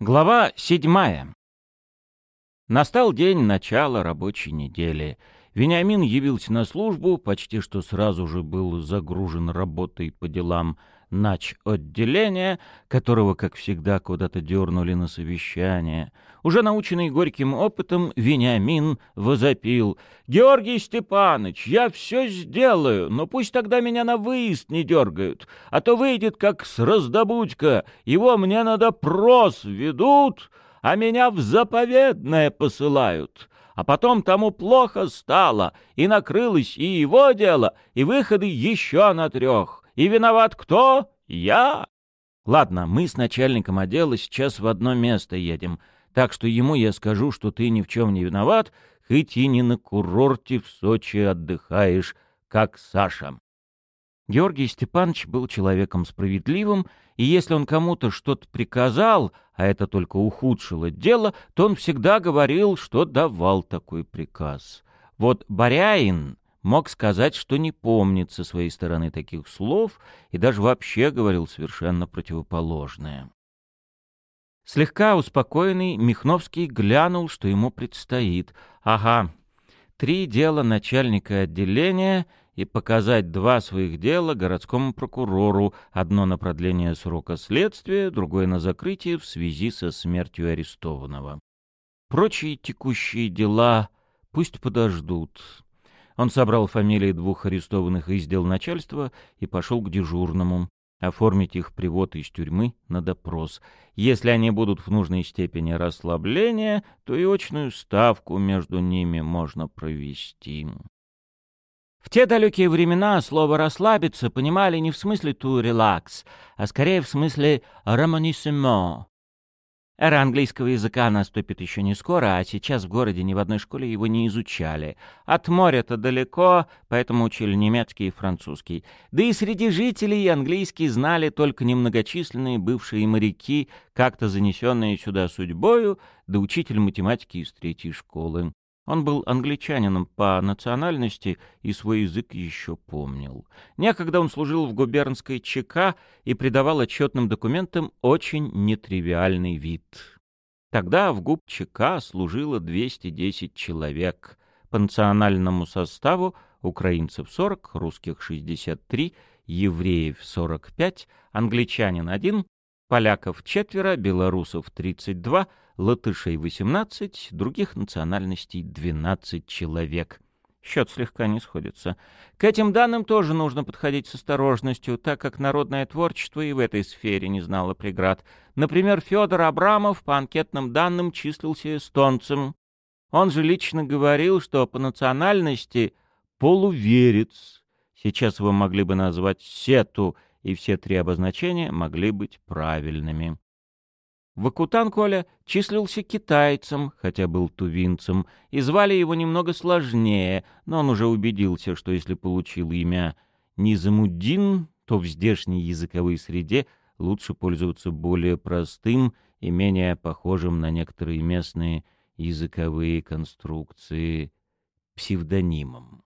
Глава седьмая. Настал день начала рабочей недели. Вениамин явился на службу, почти что сразу же был загружен работой по делам нач отделения, которого, как всегда, куда-то дернули на совещание. Уже наученный горьким опытом, Вениамин возопил. «Георгий Степанович, я все сделаю, но пусть тогда меня на выезд не дергают, а то выйдет как с раздобудька, его мне на допрос ведут, а меня в заповедное посылают». А потом тому плохо стало, и накрылось и его дело, и выходы еще на трех. И виноват кто? Я. Ладно, мы с начальником отдела сейчас в одно место едем, так что ему я скажу, что ты ни в чем не виноват, хоть и не на курорте в Сочи отдыхаешь, как Саша. Георгий Степанович был человеком справедливым, и если он кому-то что-то приказал, а это только ухудшило дело, то он всегда говорил, что давал такой приказ. Вот Боряин мог сказать, что не помнит со своей стороны таких слов и даже вообще говорил совершенно противоположное. Слегка успокоенный, Михновский глянул, что ему предстоит. Ага, три дела начальника отделения и показать два своих дела городскому прокурору, одно на продление срока следствия, другое на закрытие в связи со смертью арестованного. Прочие текущие дела пусть подождут. Он собрал фамилии двух арестованных из дел начальства и пошел к дежурному оформить их привод из тюрьмы на допрос. Если они будут в нужной степени расслабления, то и очную ставку между ними можно провести. В те далекие времена слово «расслабиться» понимали не в смысле «to relax», а скорее в смысле «ремонissement», Эра английского языка наступит еще не скоро, а сейчас в городе ни в одной школе его не изучали. От моря-то далеко, поэтому учили немецкий и французский. Да и среди жителей английский знали только немногочисленные бывшие моряки, как-то занесенные сюда судьбою, да учитель математики из третьей школы. Он был англичанином по национальности и свой язык еще помнил. Некогда он служил в губернской ЧК и придавал отчетным документам очень нетривиальный вид. Тогда в ГУП ЧК служило 210 человек. По национальному составу украинцев 40, русских 63, евреев 45, англичанин 1, поляков четверо, белорусов 32, латышей 18, других национальностей 12 человек. Счет слегка не сходится. К этим данным тоже нужно подходить с осторожностью, так как народное творчество и в этой сфере не знало преград. Например, Федор Абрамов по анкетным данным числился эстонцем. Он же лично говорил, что по национальности полуверец. Сейчас его могли бы назвать сету, и все три обозначения могли быть правильными. Вакутан Коля числился китайцем, хотя был тувинцем, и звали его немного сложнее, но он уже убедился, что если получил имя Низамуддин, то в здешней языковой среде лучше пользоваться более простым и менее похожим на некоторые местные языковые конструкции псевдонимом.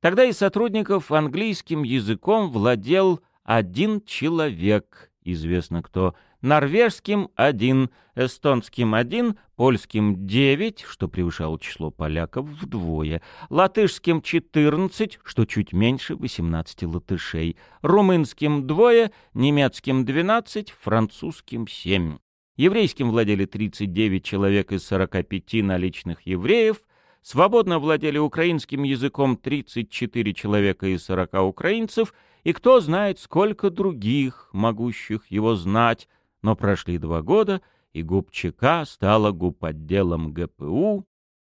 Тогда из сотрудников английским языком владел один человек, известно кто, норвежским — один, эстонским — один, польским — девять, что превышало число поляков вдвое, латышским — четырнадцать, что чуть меньше восемнадцати латышей, румынским — двое, немецким — двенадцать, французским — семь. Еврейским владели 39 человек из 45 наличных евреев, свободно владели украинским языком 34 человека из 40 украинцев, и кто знает, сколько других, могущих его знать, но прошли два года, и ГУП ЧК стала ГУП отделом ГПУ,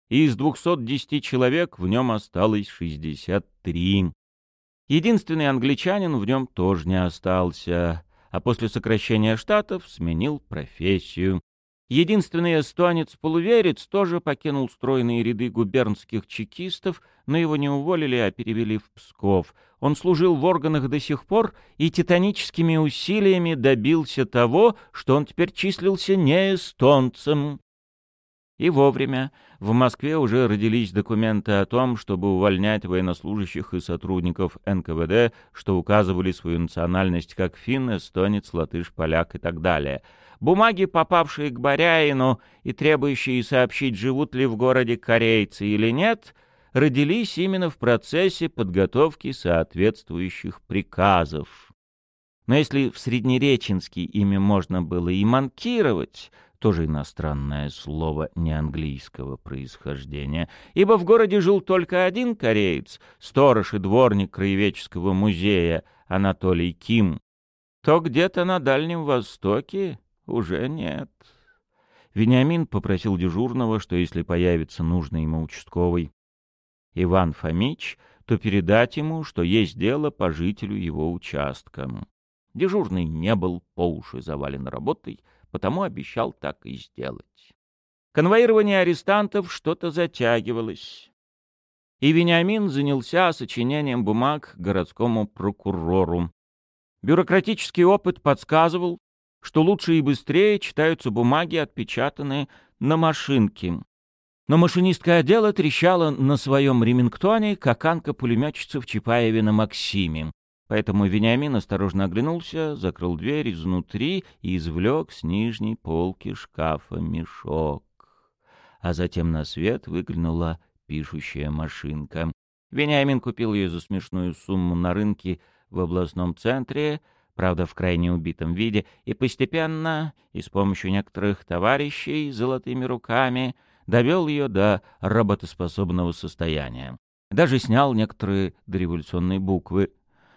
и из 210 человек в нем осталось 63. Единственный англичанин в нем тоже не остался, а после сокращения штатов сменил профессию. Единственный эстонец-полуверец тоже покинул стройные ряды губернских чекистов, но его не уволили, а перевели в Псков. Он служил в органах до сих пор и титаническими усилиями добился того, что он теперь числился не эстонцем. И вовремя. В Москве уже родились документы о том, чтобы увольнять военнослужащих и сотрудников НКВД, что указывали свою национальность как финн, эстонец, латыш, поляк и так далее — бумаги, попавшие к Боряину и требующие сообщить, живут ли в городе корейцы или нет, родились именно в процессе подготовки соответствующих приказов. Но если в Среднереченске ими можно было и манкировать, тоже иностранное слово не английского происхождения, ибо в городе жил только один кореец, сторож и дворник краеведческого музея Анатолий Ким, то где-то на Дальнем Востоке уже нет. Вениамин попросил дежурного, что если появится нужный ему участковый Иван Фомич, то передать ему, что есть дело по жителю его участка. Дежурный не был по уши завален работой, потому обещал так и сделать. Конвоирование арестантов что-то затягивалось. И Вениамин занялся сочинением бумаг городскому прокурору. Бюрократический опыт подсказывал, что лучше и быстрее читаются бумаги, отпечатанные на машинке. Но машинистское дело трещало на своем ремингтоне, как анка-пулеметчица в Чапаеве на Максиме. Поэтому Вениамин осторожно оглянулся, закрыл дверь изнутри и извлек с нижней полки шкафа мешок. А затем на свет выглянула пишущая машинка. Вениамин купил ее за смешную сумму на рынке в областном центре, правда, в крайне убитом виде, и постепенно, и с помощью некоторых товарищей золотыми руками, довел ее до работоспособного состояния. Даже снял некоторые дореволюционные буквы.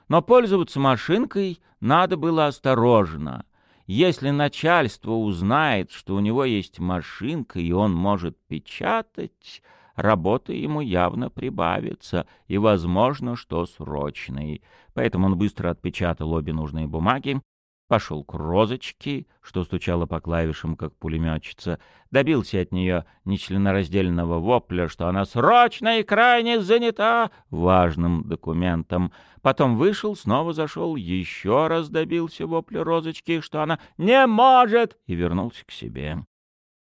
Но пользоваться машинкой надо было осторожно. Если начальство узнает, что у него есть машинка и он может печатать, работа ему явно прибавится, и возможно, что срочной. Поэтому он быстро отпечатал обе нужные бумаги, пошел к розочке, что стучала по клавишам, как пулеметчица, добился от нее нечленораздельного вопля, что она срочно и крайне занята важным документом. Потом вышел, снова зашел, еще раз добился вопля розочки, что она не может, и вернулся к себе.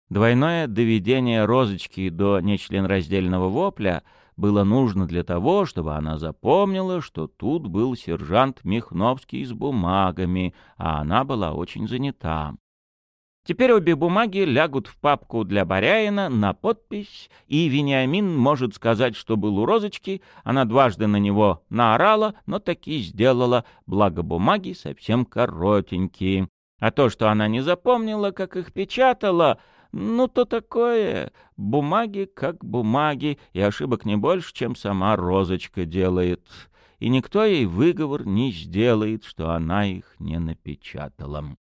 Двойное доведение розочки до нечленораздельного вопля — было нужно для того, чтобы она запомнила, что тут был сержант Михновский с бумагами, а она была очень занята. Теперь обе бумаги лягут в папку для Боряина на подпись, и Вениамин может сказать, что был у Розочки, она дважды на него наорала, но таки сделала, благо бумаги совсем коротенькие. А то, что она не запомнила, как их печатала, ну, то такое. Бумаги как бумаги, и ошибок не больше, чем сама розочка делает. И никто ей выговор не сделает, что она их не напечатала.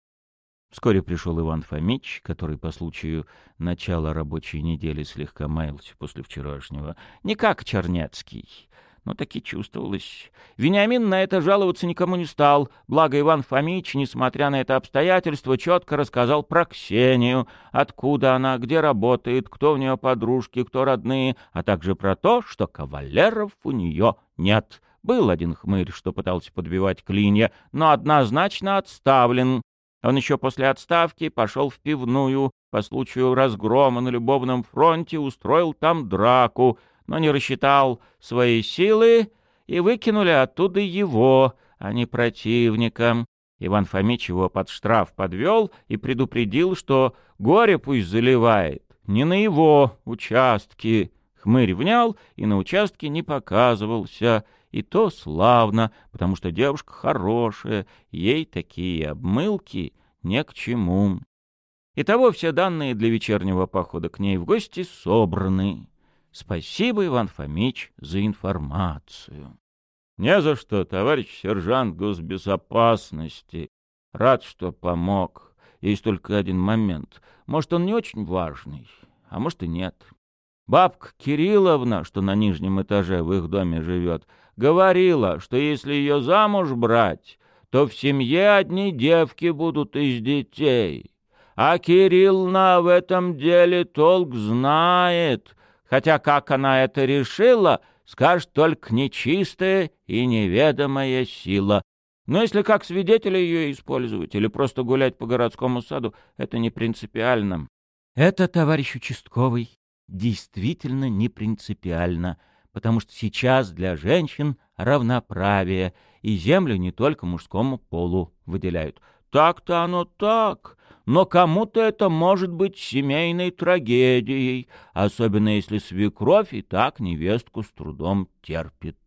Вскоре пришел Иван Фомич, который по случаю начала рабочей недели слегка маялся после вчерашнего. Не как Чернецкий, но таки чувствовалось. Вениамин на это жаловаться никому не стал, благо Иван Фомич, несмотря на это обстоятельство, четко рассказал про Ксению, откуда она, где работает, кто у нее подружки, кто родные, а также про то, что кавалеров у нее нет. Был один хмырь, что пытался подбивать клинья, но однозначно отставлен. Он еще после отставки пошел в пивную, по случаю разгрома на любовном фронте устроил там драку — но не рассчитал свои силы и выкинули оттуда его, а не противника. Иван Фомич его под штраф подвел и предупредил, что горе пусть заливает, не на его участке. Хмырь внял и на участке не показывался, и то славно, потому что девушка хорошая, ей такие обмылки не к чему. Итого все данные для вечернего похода к ней в гости собраны. Спасибо, Иван Фомич, за информацию. Не за что, товарищ сержант госбезопасности. Рад, что помог. Есть только один момент. Может, он не очень важный, а может и нет. Бабка Кирилловна, что на нижнем этаже в их доме живет, говорила, что если ее замуж брать, то в семье одни девки будут из детей. А Кириллна в этом деле толк знает, хотя как она это решила, скажет только нечистая и неведомая сила. Но если как свидетеля ее использовать или просто гулять по городскому саду, это не принципиально. Это, товарищ участковый, действительно не принципиально, потому что сейчас для женщин равноправие, и землю не только мужскому полу выделяют. Так-то оно так, но кому-то это может быть семейной трагедией, особенно если свекровь и так невестку с трудом терпит.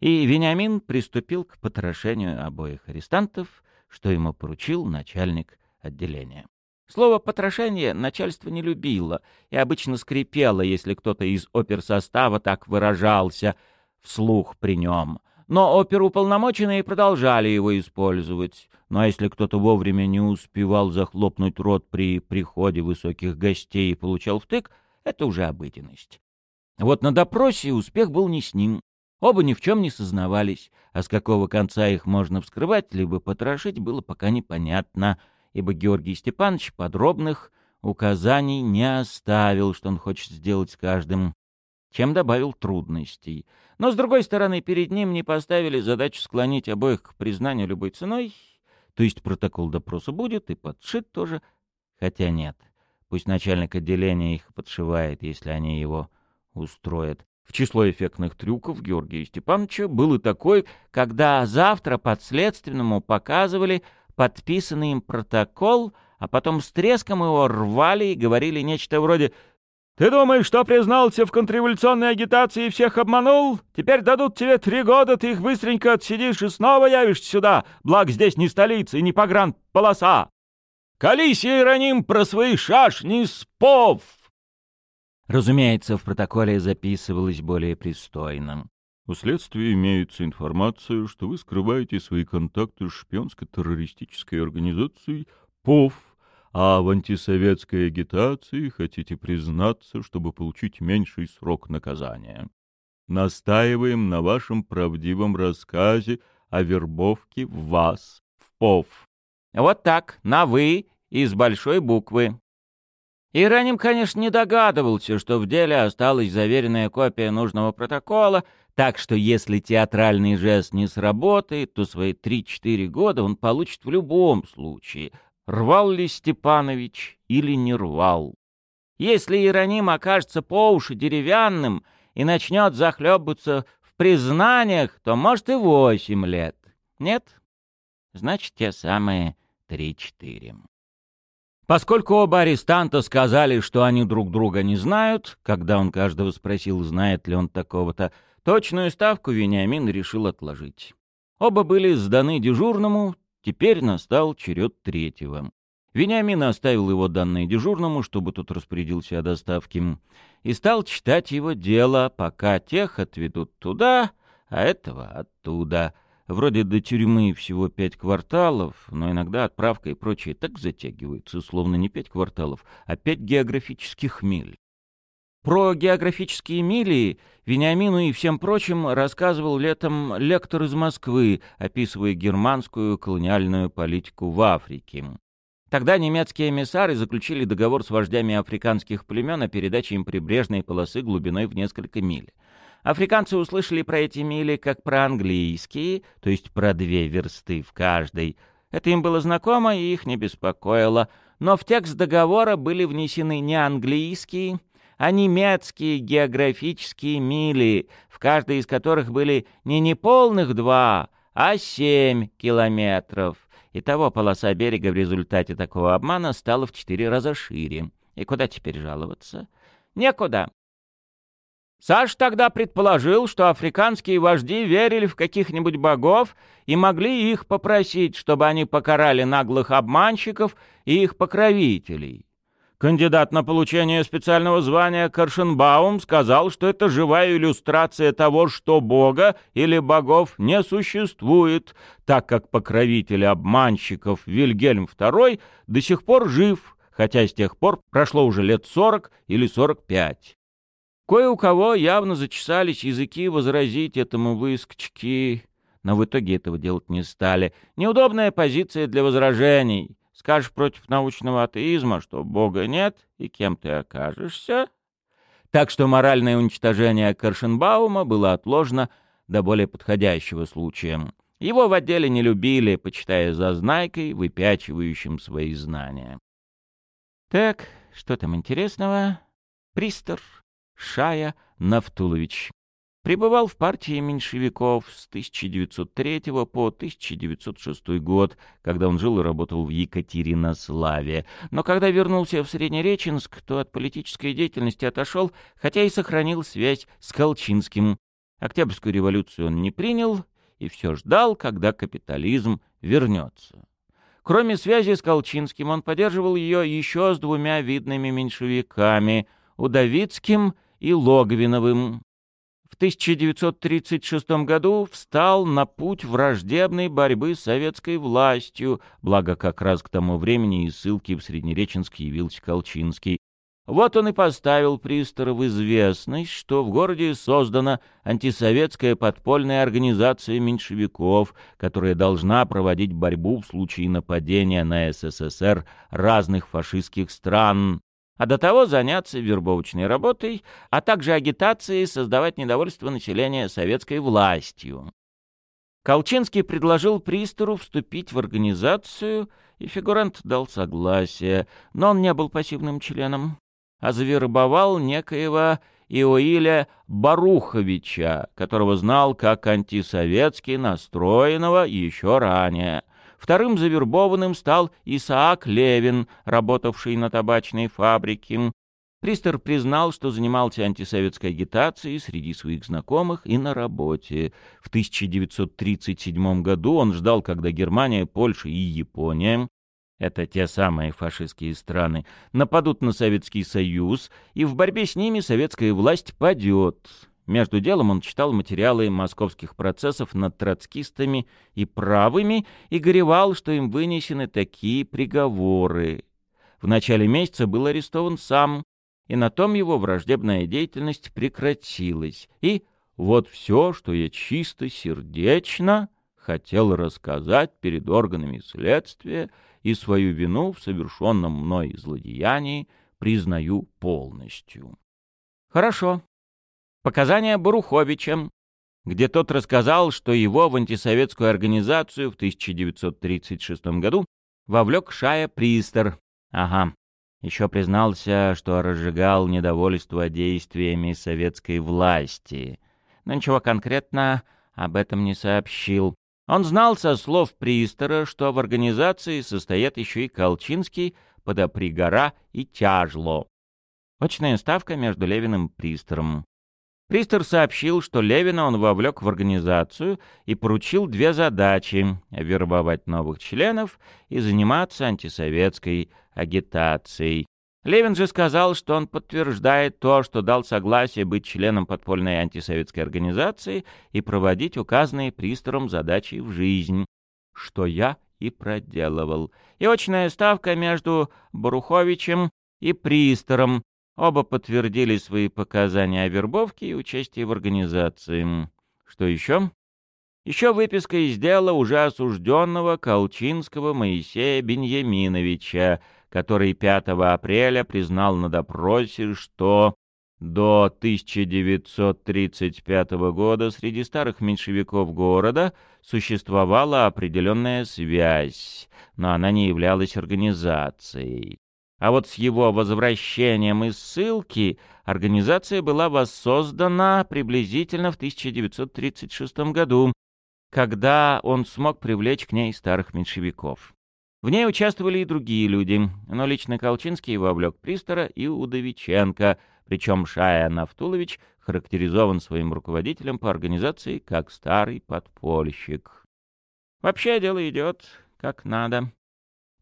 И Вениамин приступил к потрошению обоих арестантов, что ему поручил начальник отделения. Слово «потрошение» начальство не любило и обычно скрипело, если кто-то из оперсостава так выражался вслух при нем. Но оперуполномоченные продолжали его использовать. А если кто-то вовремя не успевал захлопнуть рот при приходе высоких гостей и получал втык, это уже обыденность. Вот на допросе успех был не с ним. Оба ни в чем не сознавались, а с какого конца их можно вскрывать, либо потрошить, было пока непонятно — ибо Георгий Степанович подробных указаний не оставил, что он хочет сделать с каждым, чем добавил трудностей. Но, с другой стороны, перед ним не поставили задачу склонить обоих к признанию любой ценой, то есть протокол допроса будет и подшит тоже, хотя нет. Пусть начальник отделения их подшивает, если они его устроят. В число эффектных трюков Георгия Степановича был и такой, когда завтра подследственному показывали, подписанный им протокол, а потом с треском его рвали и говорили нечто вроде «Ты думаешь, что признался в контрреволюционной агитации и всех обманул? Теперь дадут тебе три года, ты их быстренько отсидишь и снова явишься сюда, благ здесь не столица и не погранполоса. Колись, Иероним, про свои шашни спов!» Разумеется, в протоколе записывалось более пристойно. У следствия имеется информация, что вы скрываете свои контакты с шпионско-террористической организацией ПОВ, а в антисоветской агитации хотите признаться, чтобы получить меньший срок наказания. Настаиваем на вашем правдивом рассказе о вербовке вас в ПОВ. Вот так, на «вы» и с большой буквы. Ираним, конечно, не догадывался, что в деле осталась заверенная копия нужного протокола, так что если театральный жест не сработает, то свои 3-4 года он получит в любом случае, рвал ли Степанович или не рвал. Если Иероним окажется по уши деревянным и начнет захлебываться в признаниях, то, может, и восемь лет. Нет? Значит, те самые три-четыре. Поскольку оба арестанта сказали, что они друг друга не знают, когда он каждого спросил, знает ли он такого-то, точную ставку Вениамин решил отложить. Оба были сданы дежурному, теперь настал черед третьего. Вениамин оставил его данные дежурному, чтобы тот распорядился о доставке, и стал читать его дело, пока тех отведут туда, а этого оттуда — Вроде до тюрьмы всего пять кварталов, но иногда отправка и прочее так затягиваются, словно не пять кварталов, а пять географических миль. Про географические мили Вениамину и всем прочим рассказывал летом лектор из Москвы, описывая германскую колониальную политику в Африке. Тогда немецкие эмиссары заключили договор с вождями африканских племен о передаче им прибрежной полосы глубиной в несколько миль. Африканцы услышали про эти мили как про английские, то есть про две версты в каждой. Это им было знакомо и их не беспокоило. Но в текст договора были внесены не английские, а немецкие географические мили, в каждой из которых были не неполных два, а семь километров. Итого полоса берега в результате такого обмана стала в четыре раза шире. И куда теперь жаловаться? Некуда. Саш тогда предположил, что африканские вожди верили в каких-нибудь богов и могли их попросить, чтобы они покарали наглых обманщиков и их покровителей. Кандидат на получение специального звания Каршенбаум сказал, что это живая иллюстрация того, что бога или богов не существует, так как покровитель обманщиков Вильгельм II до сих пор жив, хотя с тех пор прошло уже лет 40 или 45. Кое у кого явно зачесались языки возразить этому выскочке, но в итоге этого делать не стали. Неудобная позиция для возражений. Скажешь против научного атеизма, что Бога нет, и кем ты окажешься? Так что моральное уничтожение Каршенбаума было отложено до более подходящего случая. Его в отделе не любили, почитая зазнайкой, выпячивающим свои знания. Так, что там интересного? Пристор Шая Нафтулович. Пребывал в партии меньшевиков с 1903 по 1906 год, когда он жил и работал в Екатеринославе. Но когда вернулся в Среднереченск, то от политической деятельности отошел, хотя и сохранил связь с Колчинским. Октябрьскую революцию он не принял и все ждал, когда капитализм вернется. Кроме связи с Колчинским, он поддерживал ее еще с двумя видными меньшевиками — Удовицким и Логвиновым. В 1936 году встал на путь враждебной борьбы с советской властью, благо как раз к тому времени из ссылки в Среднереченск явился Колчинский. Вот он и поставил Пристора в известность, что в городе создана антисоветская подпольная организация меньшевиков, которая должна проводить борьбу в случае нападения на СССР разных фашистских стран, а до того заняться вербовочной работой, а также агитацией создавать недовольство населения советской властью. Колчинский предложил Пристору вступить в организацию, и фигурант дал согласие, но он не был пассивным членом, а завербовал некоего Иоиля Баруховича, которого знал как антисоветски настроенного еще ранее — Вторым завербованным стал Исаак Левин, работавший на табачной фабрике. Пристер признал, что занимался антисоветской агитацией среди своих знакомых и на работе. В 1937 году он ждал, когда Германия, Польша и Япония это те самые фашистские страны, нападут на Советский Союз, и в борьбе с ними советская власть падет. Между делом он читал материалы московских процессов над троцкистами и правыми и горевал, что им вынесены такие приговоры. В начале месяца был арестован сам, и на том его враждебная деятельность прекратилась. И вот все, что я чисто сердечно хотел рассказать перед органами следствия и свою вину в совершенном мной злодеянии признаю полностью. Хорошо, Показания Баруховича, где тот рассказал, что его в антисоветскую организацию в 1936 году вовлек Шая Пристер. Ага. Еще признался, что разжигал недовольство действиями советской власти. Но ничего конкретно об этом не сообщил. Он знал со слов Пристера, что в организации состоят еще и Колчинский, Подопригора и Тяжло. Очная ставка между Левиным и Пристером. Пристер сообщил, что Левина он вовлек в организацию и поручил две задачи — вербовать новых членов и заниматься антисоветской агитацией. Левин же сказал, что он подтверждает то, что дал согласие быть членом подпольной антисоветской организации и проводить указанные Пристером задачи в жизнь, что я и проделывал. И очная ставка между Баруховичем и Пристером, Оба подтвердили свои показания о вербовке и участии в организации. Что еще? Еще выписка из дела уже осужденного Колчинского Моисея Беньяминовича, который 5 апреля признал на допросе, что до 1935 года среди старых меньшевиков города существовала определенная связь, но она не являлась организацией. А вот с его возвращением из ссылки организация была воссоздана приблизительно в 1936 году, когда он смог привлечь к ней старых меньшевиков. В ней участвовали и другие люди, но лично Колчинский вовлек Пристора и Удовиченко, причем Шая Нафтулович характеризован своим руководителем по организации как старый подпольщик. Вообще дело идет как надо.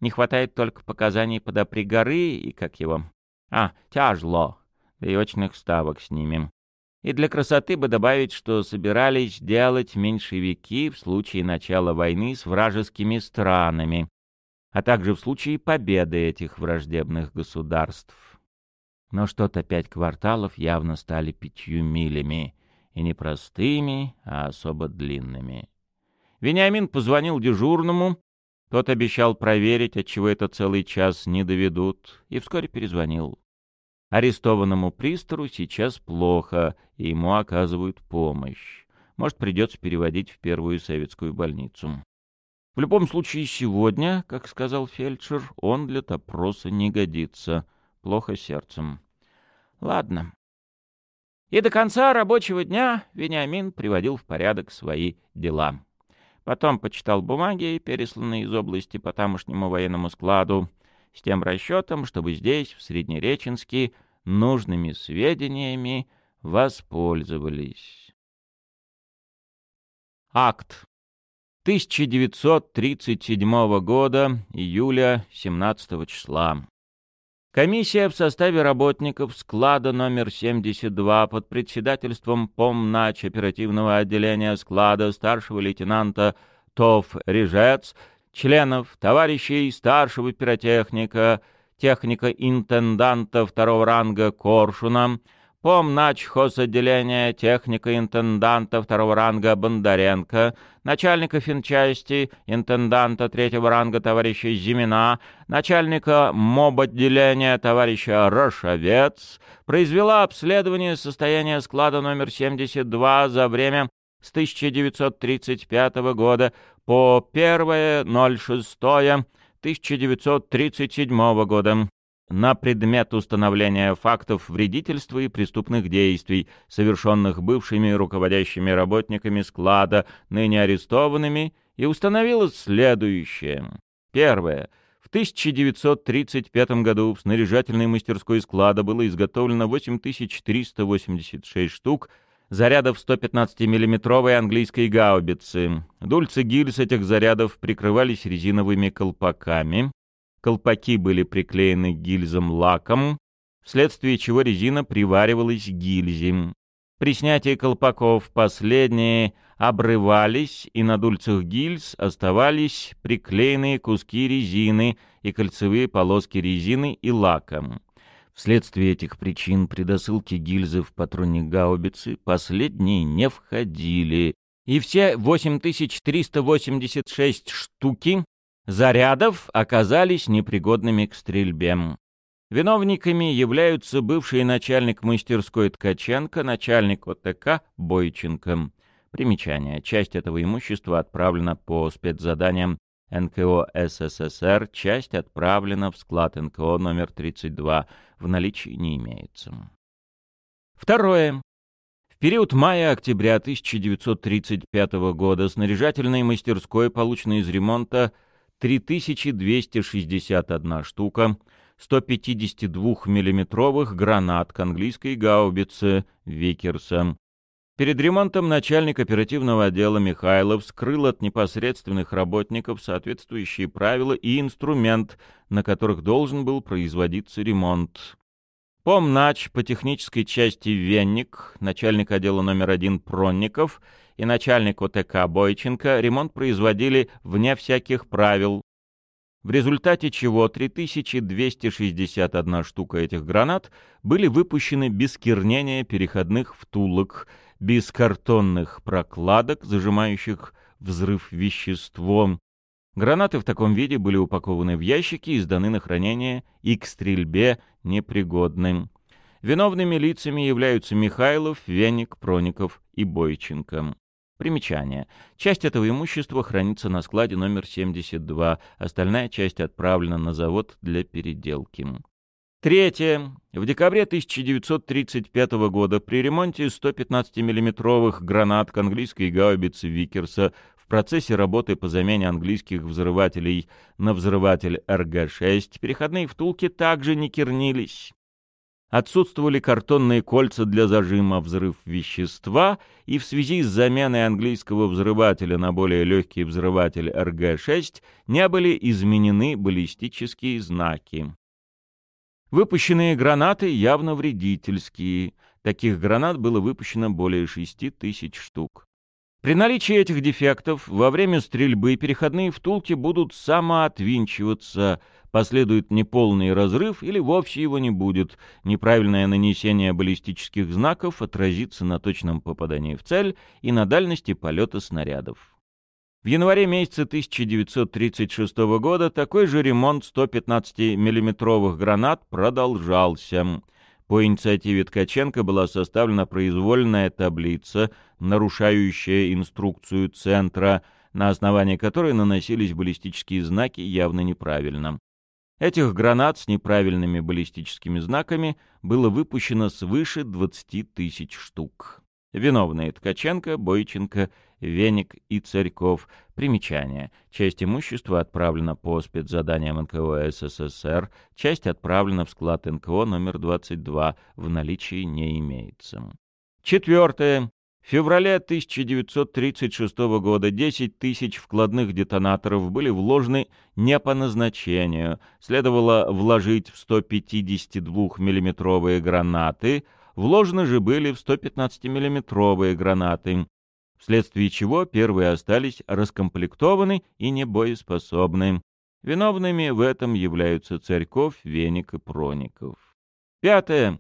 Не хватает только показаний подопри горы и как его... А, тяжло. Да и очных ставок с ними. И для красоты бы добавить, что собирались делать меньшевики в случае начала войны с вражескими странами, а также в случае победы этих враждебных государств. Но что-то пять кварталов явно стали пятью милями, и не простыми, а особо длинными. Вениамин позвонил дежурному, тот обещал проверить, отчего это целый час не доведут, и вскоре перезвонил. Арестованному пристору сейчас плохо, и ему оказывают помощь. Может, придется переводить в первую советскую больницу. В любом случае, сегодня, как сказал фельдшер, он для допроса не годится. Плохо сердцем. Ладно. И до конца рабочего дня Вениамин приводил в порядок свои дела. Потом почитал бумаги, пересланные из области по тамошнему военному складу, с тем расчетом, чтобы здесь, в Среднереченске, нужными сведениями воспользовались. Акт 1937 года, июля 17 числа. Комиссия в составе работников склада номер 72 под председательством помнач оперативного отделения склада старшего лейтенанта ТОВ Режец, членов, товарищей старшего пиротехника, техника-интенданта второго ранга Коршуна, помнач хозотделения техника-интенданта второго ранга Бондаренко, начальника финчасти, интенданта третьего ранга товарища Зимина, начальника моб-отделения товарища Рошовец, произвела обследование состояния склада номер 72 за время с 1935 года по 1.06.1937 года на предмет установления фактов вредительства и преступных действий, совершенных бывшими руководящими работниками склада, ныне арестованными, и установила следующее. Первое. В 1935 году в снаряжательной мастерской склада было изготовлено 8386 штук зарядов 115 миллиметровой английской гаубицы. Дульцы гильз этих зарядов прикрывались резиновыми колпаками, колпаки были приклеены гильзам лаком, вследствие чего резина приваривалась к гильзе. При снятии колпаков последние обрывались, и на дульцах гильз оставались приклеенные куски резины и кольцевые полоски резины и лаком. Вследствие этих причин при досылке гильзы в патронник гаубицы последние не входили, и все 8386 штуки зарядов оказались непригодными к стрельбе. Виновниками являются бывший начальник мастерской Ткаченко, начальник ОТК Бойченко. Примечание. Часть этого имущества отправлена по спецзаданиям НКО СССР, часть отправлена в склад НКО номер 32. В наличии не имеется. Второе. В период мая-октября 1935 года снаряжательной мастерской получено из ремонта 3261 штука 152 миллиметровых гранат к английской гаубице Викерса. Перед ремонтом начальник оперативного отдела Михайлов скрыл от непосредственных работников соответствующие правила и инструмент, на которых должен был производиться ремонт. Помнач по технической части Венник, начальник отдела номер один Пронников — и начальник ОТК Бойченко ремонт производили вне всяких правил, в результате чего 3261 штука этих гранат были выпущены без кернения переходных втулок, без картонных прокладок, зажимающих взрыв веществом. Гранаты в таком виде были упакованы в ящики и сданы на хранение и к стрельбе непригодным. Виновными лицами являются Михайлов, Веник, Проников и Бойченко. Примечание. Часть этого имущества хранится на складе номер 72, остальная часть отправлена на завод для переделки. Третье. В декабре 1935 года при ремонте 115 миллиметровых гранат к английской гаубице Викерса в процессе работы по замене английских взрывателей на взрыватель РГ-6 переходные втулки также не кернились. Отсутствовали картонные кольца для зажима взрыв вещества, и в связи с заменой английского взрывателя на более легкий взрыватель РГ-6 не были изменены баллистические знаки. Выпущенные гранаты явно вредительские. Таких гранат было выпущено более 6 тысяч штук. При наличии этих дефектов во время стрельбы переходные втулки будут самоотвинчиваться, последует неполный разрыв или вовсе его не будет. Неправильное нанесение баллистических знаков отразится на точном попадании в цель и на дальности полета снарядов. В январе месяце 1936 года такой же ремонт 115 миллиметровых гранат продолжался. По инициативе Ткаченко была составлена произвольная таблица, нарушающая инструкцию Центра, на основании которой наносились баллистические знаки явно неправильно. Этих гранат с неправильными баллистическими знаками было выпущено свыше 20 тысяч штук. Виновные Ткаченко, Бойченко, Веник и Царьков. Примечание. Часть имущества отправлена по спецзаданиям НКО СССР, часть отправлена в склад НКО номер 22, в наличии не имеется. Четвертое. В феврале 1936 года 10 тысяч вкладных детонаторов были вложены не по назначению. Следовало вложить в 152 миллиметровые гранаты, вложены же были в 115 миллиметровые гранаты, вследствие чего первые остались раскомплектованы и небоеспособны. Виновными в этом являются Царьков, Веник и Проников. Пятое.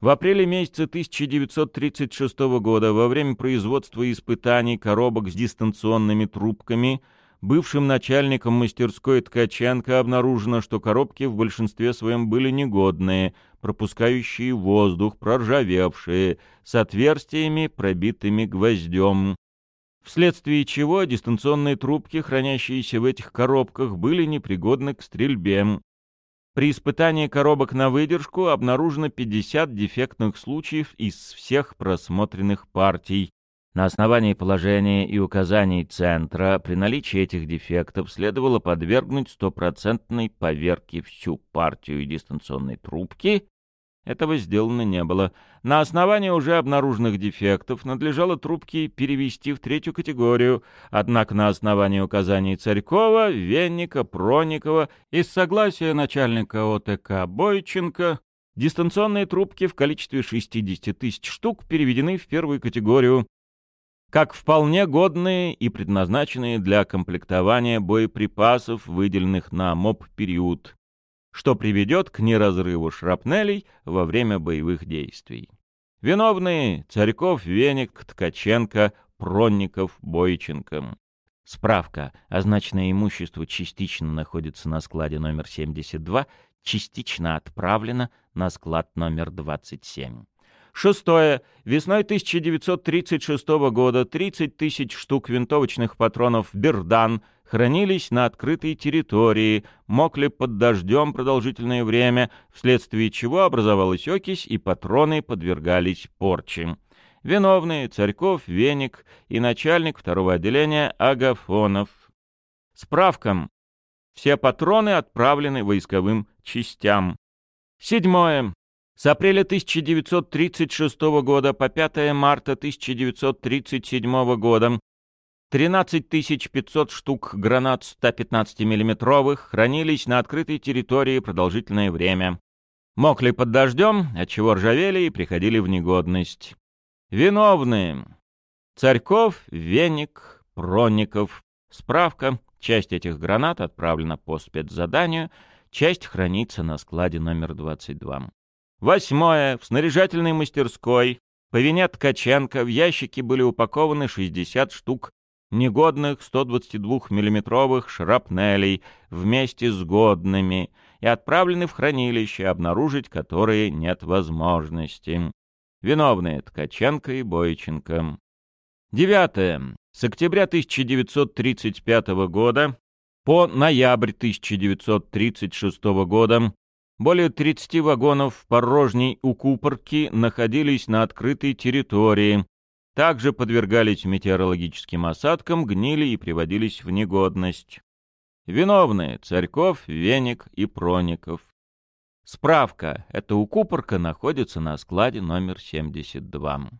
В апреле месяца 1936 года во время производства и испытаний коробок с дистанционными трубками бывшим начальником мастерской Ткаченко обнаружено, что коробки в большинстве своем были негодные, пропускающие воздух, проржавевшие, с отверстиями, пробитыми гвоздем. Вследствие чего дистанционные трубки, хранящиеся в этих коробках, были непригодны к стрельбе. При испытании коробок на выдержку обнаружено 50 дефектных случаев из всех просмотренных партий. На основании положения и указаний Центра при наличии этих дефектов следовало подвергнуть стопроцентной поверке всю партию дистанционной трубки этого сделано не было. На основании уже обнаруженных дефектов надлежало трубки перевести в третью категорию, однако на основании указаний Царькова, Венника, Проникова и согласия начальника ОТК Бойченко дистанционные трубки в количестве 60 тысяч штук переведены в первую категорию, как вполне годные и предназначенные для комплектования боеприпасов, выделенных на МОП-период что приведет к неразрыву шрапнелей во время боевых действий. Виновные — Царьков, Веник, Ткаченко, Пронников, Бойченко. Справка. Означенное имущество частично находится на складе номер 72, частично отправлено на склад номер 27. Шестое. Весной 1936 года 30 тысяч штук винтовочных патронов «Бердан» хранились на открытой территории, мокли под дождем продолжительное время, вследствие чего образовалась окись и патроны подвергались порче. Виновные — Царьков, Веник и начальник второго отделения Агафонов. Справкам. Все патроны отправлены войсковым частям. Седьмое. С апреля 1936 года по 5 марта 1937 года 13 500 штук гранат 115 миллиметровых хранились на открытой территории продолжительное время. Мокли под дождем, отчего ржавели и приходили в негодность. Виновные. Царьков, Веник, Пронников. Справка. Часть этих гранат отправлена по спецзаданию, часть хранится на складе номер 22. Восьмое. В снаряжательной мастерской по вине Ткаченко в ящики были упакованы 60 штук негодных 122 миллиметровых шрапнелей вместе с годными и отправлены в хранилище, обнаружить которые нет возможности. Виновные Ткаченко и Бойченко. Девятое. С октября 1935 года по ноябрь 1936 года более 30 вагонов порожней у Купорки находились на открытой территории, также подвергались метеорологическим осадкам, гнили и приводились в негодность. Виновные — Царьков, Веник и Проников. Справка. Эта укупорка находится на складе номер 72.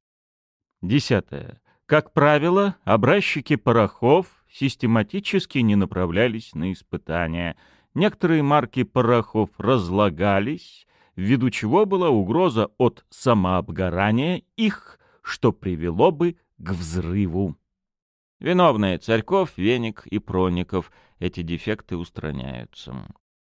Десятое. Как правило, образчики порохов систематически не направлялись на испытания. Некоторые марки порохов разлагались, ввиду чего была угроза от самообгорания их что привело бы к взрыву. Виновные Царьков, Веник и Проников. Эти дефекты устраняются.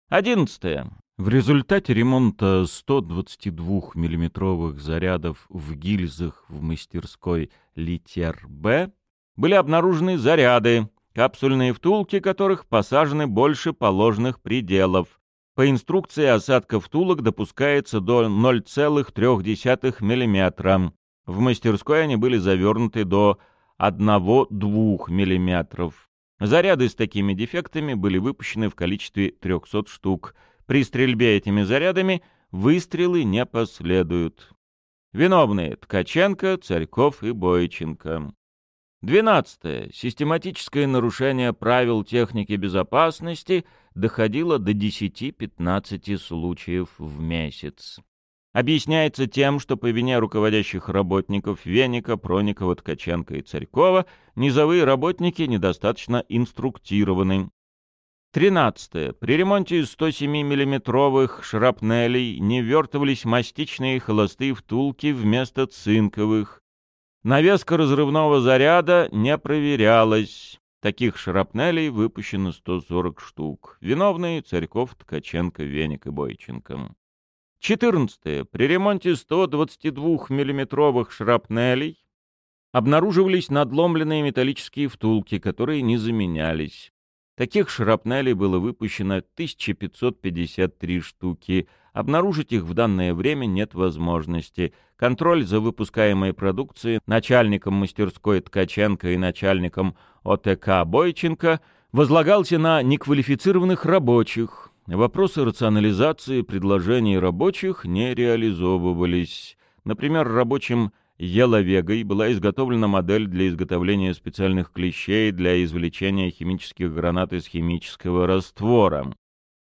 Одиннадцатое. В результате ремонта 122 миллиметровых зарядов в гильзах в мастерской «Литер-Б» были обнаружены заряды, капсульные втулки которых посажены больше положенных пределов. По инструкции осадка втулок допускается до 0,3 мм. В мастерской они были завернуты до 1-2 мм. Заряды с такими дефектами были выпущены в количестве 300 штук. При стрельбе этими зарядами выстрелы не последуют. Виновные Ткаченко, Царьков и Бойченко. Двенадцатое. Систематическое нарушение правил техники безопасности доходило до 10-15 случаев в месяц. Объясняется тем, что по вине руководящих работников Веника, Проникова, Ткаченко и Царькова низовые работники недостаточно инструктированы. Тринадцатое. При ремонте 107 миллиметровых шрапнелей не вертывались мастичные холостые втулки вместо цинковых, Навеска разрывного заряда не проверялась. Таких шрапнелей выпущено 140 штук. Виновные — Царьков, Ткаченко, Веник и Бойченко. 14. При ремонте 122 миллиметровых шрапнелей обнаруживались надломленные металлические втулки, которые не заменялись. Таких шрапнелей было выпущено 1553 штуки. Обнаружить их в данное время нет возможности. Контроль за выпускаемой продукцией начальником мастерской Ткаченко и начальником ОТК Бойченко возлагался на неквалифицированных рабочих. Вопросы рационализации предложений рабочих не реализовывались. Например, рабочим Еловегой была изготовлена модель для изготовления специальных клещей для извлечения химических гранат из химического раствора.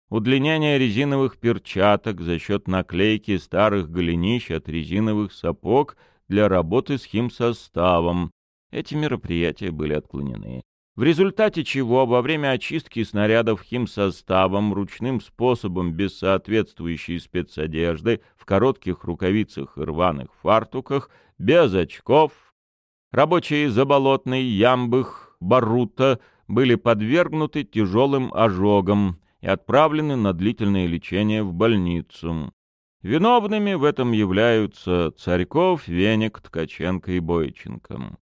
Удлинение резиновых перчаток за счет наклейки старых голенищ от резиновых сапог для работы с химсоставом. Эти мероприятия были отклонены в результате чего во время очистки снарядов химсоставом ручным способом без соответствующей спецодежды, в коротких рукавицах и рваных фартуках, без очков, рабочие заболотной ямбых, барута были подвергнуты тяжелым ожогам и отправлены на длительное лечение в больницу. Виновными в этом являются Царьков, Веник, Ткаченко и Бойченко.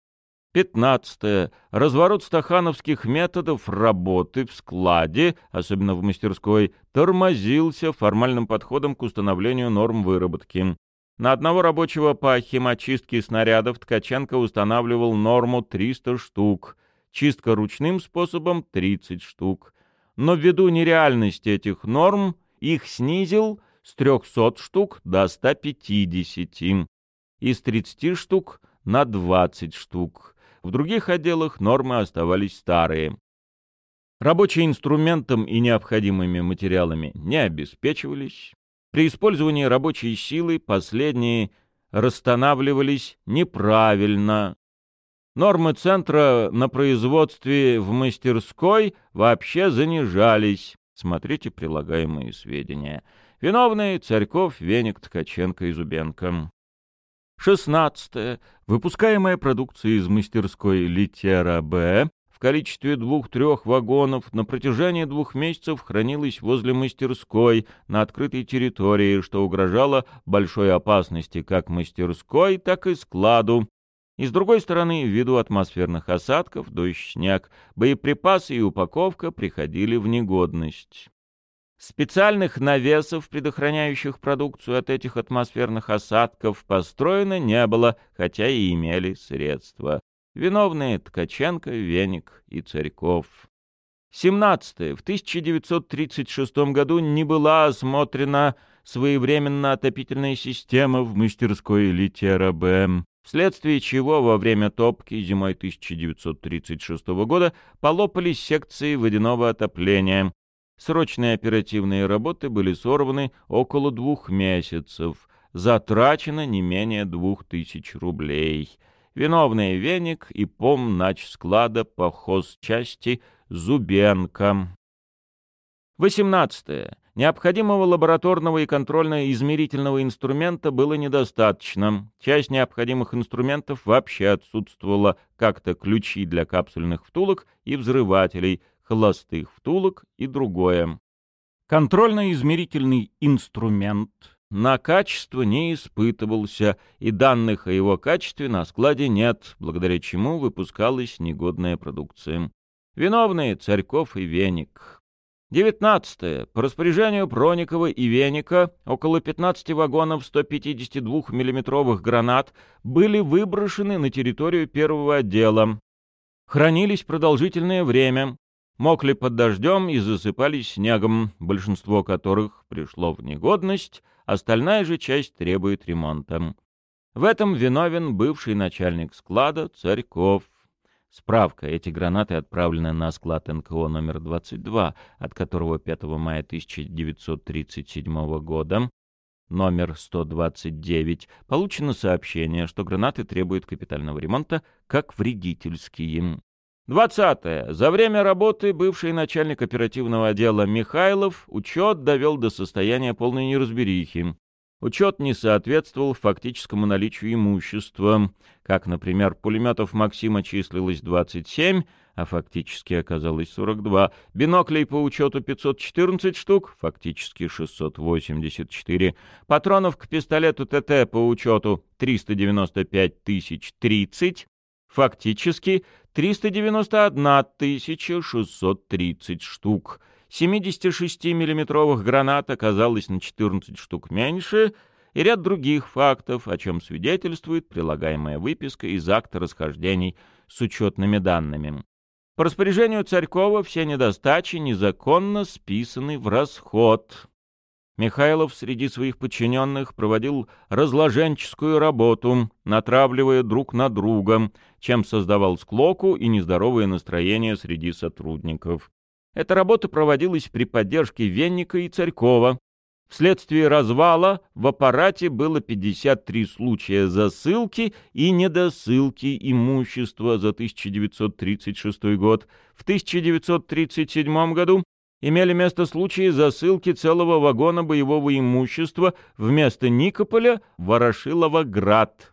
Пятнадцатое. Разворот стахановских методов работы в складе, особенно в мастерской, тормозился формальным подходом к установлению норм выработки. На одного рабочего по химочистке снарядов Ткаченко устанавливал норму 300 штук, чистка ручным способом 30 штук. Но ввиду нереальности этих норм их снизил с 300 штук до 150, из 30 штук на 20 штук. В других отделах нормы оставались старые. Рабочие инструментом и необходимыми материалами не обеспечивались. При использовании рабочей силы последние расстанавливались неправильно. Нормы центра на производстве в мастерской вообще занижались. Смотрите прилагаемые сведения. Виновные Царьков, Веник, Ткаченко и Зубенко. Шестнадцатое. Выпускаемая продукция из мастерской «Литера Б» в количестве двух-трех вагонов на протяжении двух месяцев хранилась возле мастерской на открытой территории, что угрожало большой опасности как мастерской, так и складу. И с другой стороны, ввиду атмосферных осадков, дождь, снег, боеприпасы и упаковка приходили в негодность. Специальных навесов, предохраняющих продукцию от этих атмосферных осадков, построено не было, хотя и имели средства. Виновные Ткаченко, Веник и Царьков. 17. В 1936 году не была осмотрена своевременно отопительная система в мастерской Литера Б, вследствие чего во время топки зимой 1936 года полопались секции водяного отопления, Срочные оперативные работы были сорваны около двух месяцев. Затрачено не менее двух тысяч рублей. Виновные веник и пом нач склада по хозчасти Зубенко. 18. Необходимого лабораторного и контрольно-измерительного инструмента было недостаточно. Часть необходимых инструментов вообще отсутствовала, как-то ключи для капсульных втулок и взрывателей – холостых втулок и другое. Контрольно-измерительный инструмент на качество не испытывался, и данных о его качестве на складе нет, благодаря чему выпускалась негодная продукция. Виновные Царьков и Веник. 19. По распоряжению Проникова и Веника около 15 вагонов 152 миллиметровых гранат были выброшены на территорию первого отдела. Хранились продолжительное время, мокли под дождем и засыпались снегом, большинство которых пришло в негодность, остальная же часть требует ремонта. В этом виновен бывший начальник склада Царьков. Справка. Эти гранаты отправлены на склад НКО номер 22, от которого 5 мая 1937 года номер 129 получено сообщение, что гранаты требуют капитального ремонта как вредительские. 20. За время работы бывший начальник оперативного отдела Михайлов учет довел до состояния полной неразберихи. Учет не соответствовал фактическому наличию имущества, как, например, пулеметов Максима числилось 27, а фактически оказалось 42, биноклей по учету 514 штук, фактически 684, патронов к пистолету ТТ по учету 395 тысяч 30, фактически 391 630 штук. 76-миллиметровых гранат оказалось на 14 штук меньше, и ряд других фактов, о чем свидетельствует прилагаемая выписка из акта расхождений с учетными данными. По распоряжению Царькова все недостачи незаконно списаны в расход. Михайлов среди своих подчиненных проводил разложенческую работу, натравливая друг на друга, чем создавал склоку и нездоровое настроение среди сотрудников. Эта работа проводилась при поддержке Венника и Царькова. Вследствие развала в аппарате было 53 случая засылки и недосылки имущества за 1936 год. В 1937 году имели место случаи засылки целого вагона боевого имущества вместо Никополя в Ворошилово-Град.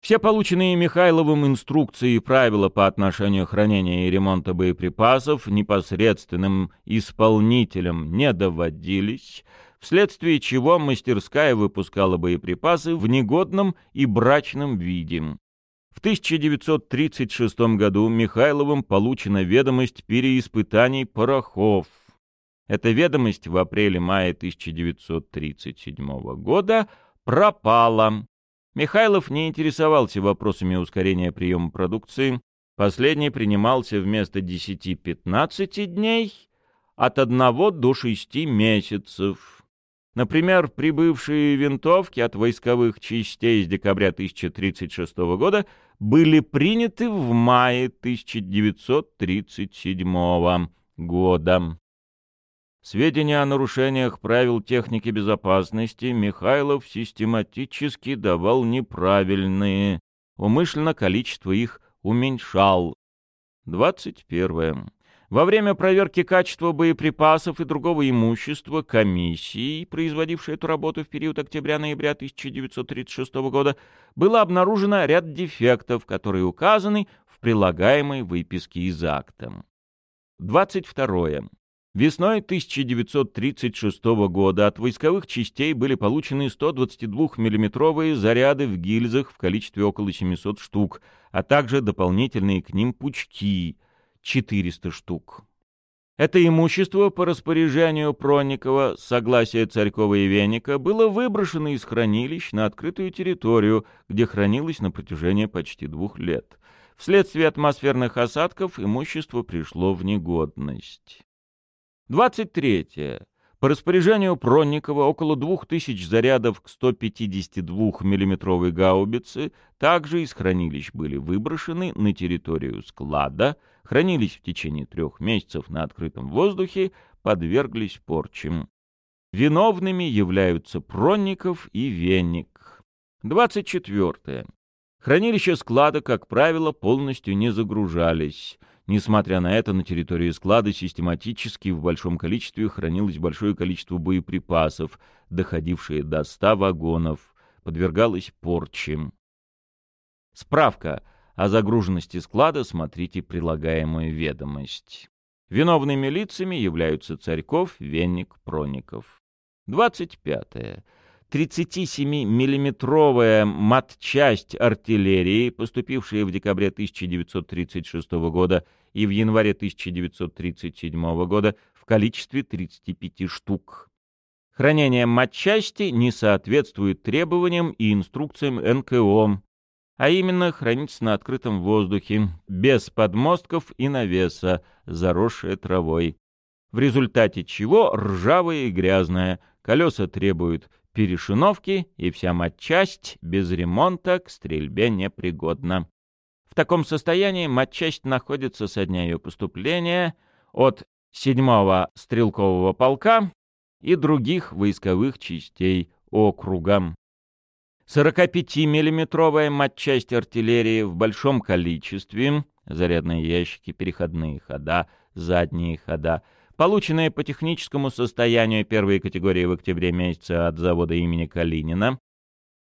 Все полученные Михайловым инструкции и правила по отношению хранения и ремонта боеприпасов непосредственным исполнителям не доводились, вследствие чего мастерская выпускала боеприпасы в негодном и брачном виде. В 1936 году Михайловым получена ведомость переиспытаний порохов. Эта ведомость в апреле-мае 1937 года пропала. Михайлов не интересовался вопросами ускорения приема продукции. Последний принимался вместо 10-15 дней от 1 до 6 месяцев. Например, прибывшие винтовки от войсковых частей с декабря 1036 года были приняты в мае 1937 года. Сведения о нарушениях правил техники безопасности Михайлов систематически давал неправильные, умышленно количество их уменьшал. 21. Во время проверки качества боеприпасов и другого имущества комиссии, производившей эту работу в период октября-ноября 1936 года, было обнаружено ряд дефектов, которые указаны в прилагаемой выписке из акта. 22. Весной 1936 года от войсковых частей были получены 122 миллиметровые заряды в гильзах в количестве около 700 штук, а также дополнительные к ним пучки – 400 штук. Это имущество по распоряжению Пронникова, согласия Царькова и Веника, было выброшено из хранилищ на открытую территорию, где хранилось на протяжении почти двух лет. Вследствие атмосферных осадков имущество пришло в негодность. 23. По распоряжению Пронникова около 2000 зарядов к 152 миллиметровой гаубице также из хранилищ были выброшены на территорию склада, хранились в течение трех месяцев на открытом воздухе, подверглись порчам. Виновными являются Пронников и Венник. 24. Хранилища склада, как правило, полностью не загружались. Несмотря на это, на территории склада систематически в большом количестве хранилось большое количество боеприпасов, доходившие до 100 вагонов, подвергалось порче. Справка. О загруженности склада смотрите прилагаемую ведомость. Виновными лицами являются Царьков, Венник, Проников. 25. 37-миллиметровая матчасть артиллерии, поступившая в декабре 1936 года и в январе 1937 года в количестве 35 штук. Хранение матчасти не соответствует требованиям и инструкциям НКО. а именно хранится на открытом воздухе, без подмостков и навеса, заросшая травой. В результате чего ржавая и грязная, колеса требуют перешиновки, и вся матчасть без ремонта к стрельбе непригодна. Таком состоянии матчасть находится со дня ее поступления от 7-го стрелкового полка и других войсковых частей округа. 45-миллиметровая матчасть артиллерии в большом количестве, зарядные ящики, переходные хода, задние хода, полученные по техническому состоянию первой категории в октябре месяце от завода имени Калинина,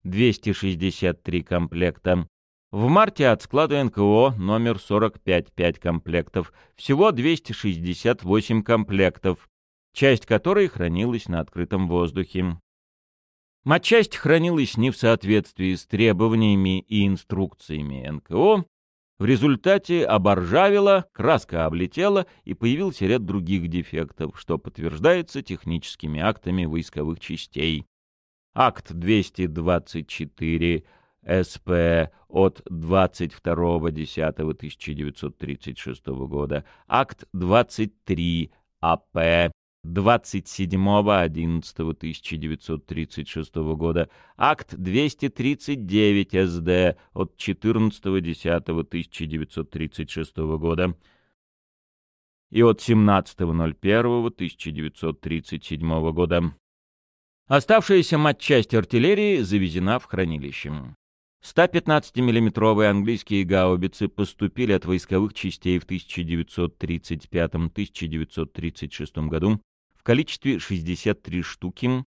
263 комплекта, в марте от склада НКО номер 45 5 комплектов, всего 268 комплектов, часть которой хранилась на открытом воздухе. Матчасть хранилась не в соответствии с требованиями и инструкциями НКО, в результате оборжавела, краска облетела и появился ряд других дефектов, что подтверждается техническими актами войсковых частей. Акт 224 СП от 22.10.1936 года, акт 23 АП 27.11.1936 года, акт 239 СД от 14.10.1936 года и от 17.01.1937 года. Оставшаяся матчасть артиллерии завезена в хранилище. 115 миллиметровые английские гаубицы поступили от войсковых частей в 1935-1936 году в количестве 63 штуки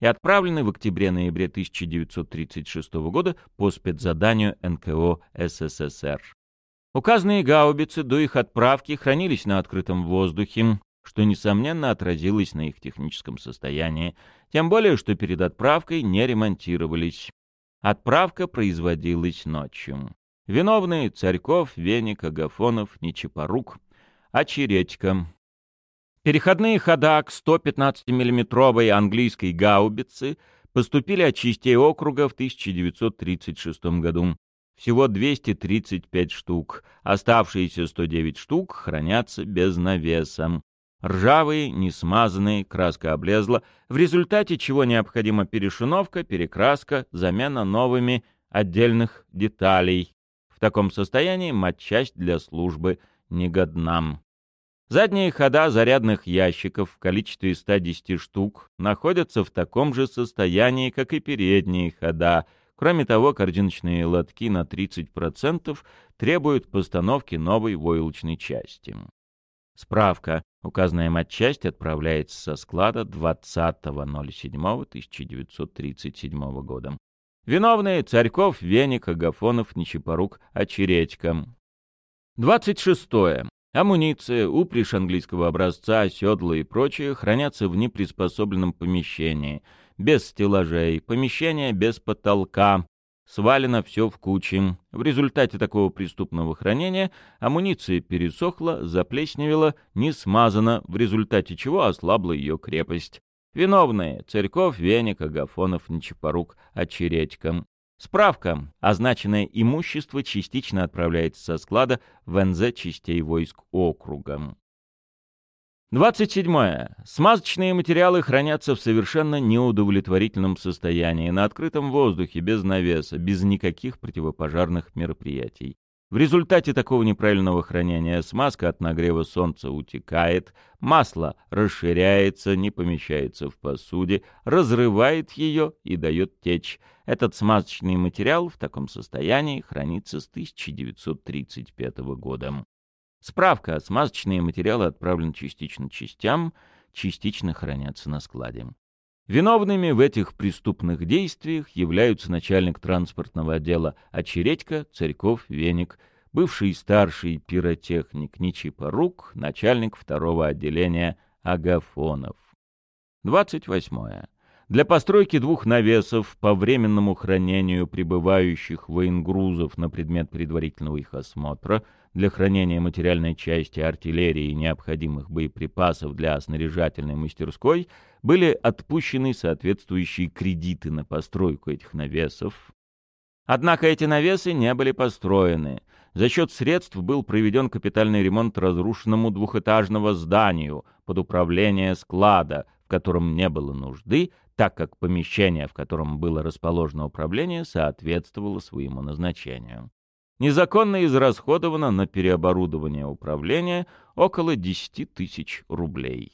и отправлены в октябре-ноябре 1936 года по спецзаданию НКО СССР. Указанные гаубицы до их отправки хранились на открытом воздухе, что, несомненно, отразилось на их техническом состоянии, тем более, что перед отправкой не ремонтировались. Отправка производилась ночью. Виновные — Царьков, Веник, Агафонов, Нечипорук, Очередько, Переходные хода к 115 миллиметровой английской гаубицы поступили от частей округа в 1936 году. Всего 235 штук. Оставшиеся 109 штук хранятся без навеса. Ржавые, не смазанные, краска облезла, в результате чего необходима перешиновка, перекраска, замена новыми отдельных деталей. В таком состоянии матчасть для службы негодна. Задние хода зарядных ящиков в количестве 110 штук находятся в таком же состоянии, как и передние хода. Кроме того, координочные лотки на 30% требуют постановки новой войлочной части. Справка. Указанная матчасть отправляется со склада 20.07.1937 года. Виновные — Царьков, Веник, Агафонов, Нечипорук, Очередько. 26. Амуниция, упряжь английского образца, седла и прочее хранятся в неприспособленном помещении, без стеллажей, помещение без потолка, свалено все в куче. В результате такого преступного хранения амуниция пересохла, заплесневела, не смазана, в результате чего ослабла ее крепость. Виновные — Церковь, Веник, Агафонов, Нечапорук, Очередько. Справка. Означенное имущество частично отправляется со склада в НЗ частей войск округа. 27. Смазочные материалы хранятся в совершенно неудовлетворительном состоянии, на открытом воздухе, без навеса, без никаких противопожарных мероприятий. В результате такого неправильного хранения смазка от нагрева солнца утекает, масло расширяется, не помещается в посуде, разрывает ее и дает течь. Этот смазочный материал в таком состоянии хранится с 1935 года. Справка. Смазочные материалы отправлены частично частям, частично хранятся на складе. Виновными в этих преступных действиях являются начальник транспортного отдела Очередько, Царьков, Веник, бывший старший пиротехник Ничипорук, начальник второго отделения Агафонов. 28. Для постройки двух навесов по временному хранению прибывающих военгрузов на предмет предварительного их осмотра – для хранения материальной части артиллерии и необходимых боеприпасов для снаряжательной мастерской были отпущены соответствующие кредиты на постройку этих навесов. Однако эти навесы не были построены. За счет средств был проведен капитальный ремонт разрушенному двухэтажному зданию под управление склада, в котором не было нужды, так как помещение, в котором было расположено управление, соответствовало своему назначению. Незаконно израсходовано на переоборудование управления около 10 тысяч рублей.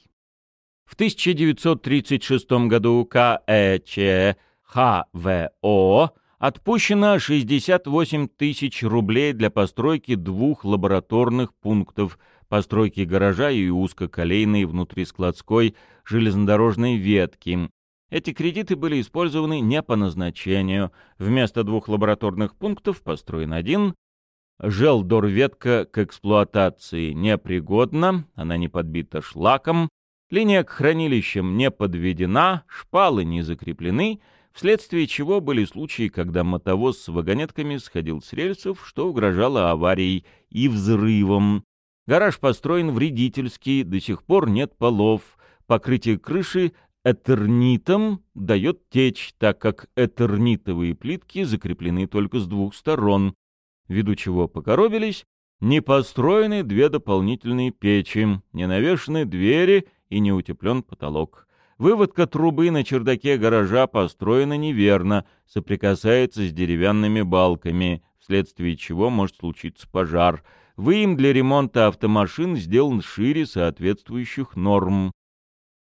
В 1936 году КЭЧ ХВО отпущено 68 тысяч рублей для постройки двух лабораторных пунктов постройки гаража и узкоколейной внутрискладской железнодорожной ветки. Эти кредиты были использованы не по назначению. Вместо двух лабораторных пунктов построен один. Желдорветка к эксплуатации непригодна, она не подбита шлаком, линия к хранилищам не подведена, шпалы не закреплены, вследствие чего были случаи, когда мотовоз с вагонетками сходил с рельсов, что угрожало аварией и взрывом. Гараж построен вредительский, до сих пор нет полов, покрытие крыши этернитом дает течь, так как этернитовые плитки закреплены только с двух сторон, ввиду чего покоробились, не построены две дополнительные печи, не навешаны двери и не утеплен потолок. Выводка трубы на чердаке гаража построена неверно, соприкасается с деревянными балками, вследствие чего может случиться пожар. Выем для ремонта автомашин сделан шире соответствующих норм,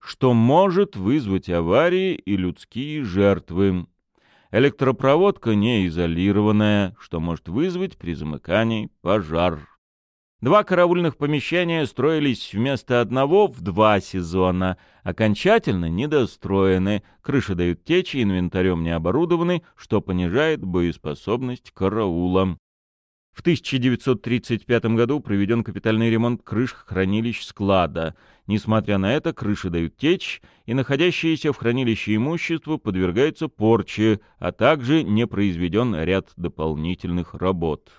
что может вызвать аварии и людские жертвы. Электропроводка не изолированная, что может вызвать при замыкании пожар. Два караульных помещения строились вместо одного в два сезона, окончательно недостроены, крыши дают течи, инвентарем не оборудованы, что понижает боеспособность караула. В 1935 году проведен капитальный ремонт крыш хранилищ склада. Несмотря на это, крыши дают течь, и находящееся в хранилище имущество подвергается порче, а также не произведен ряд дополнительных работ.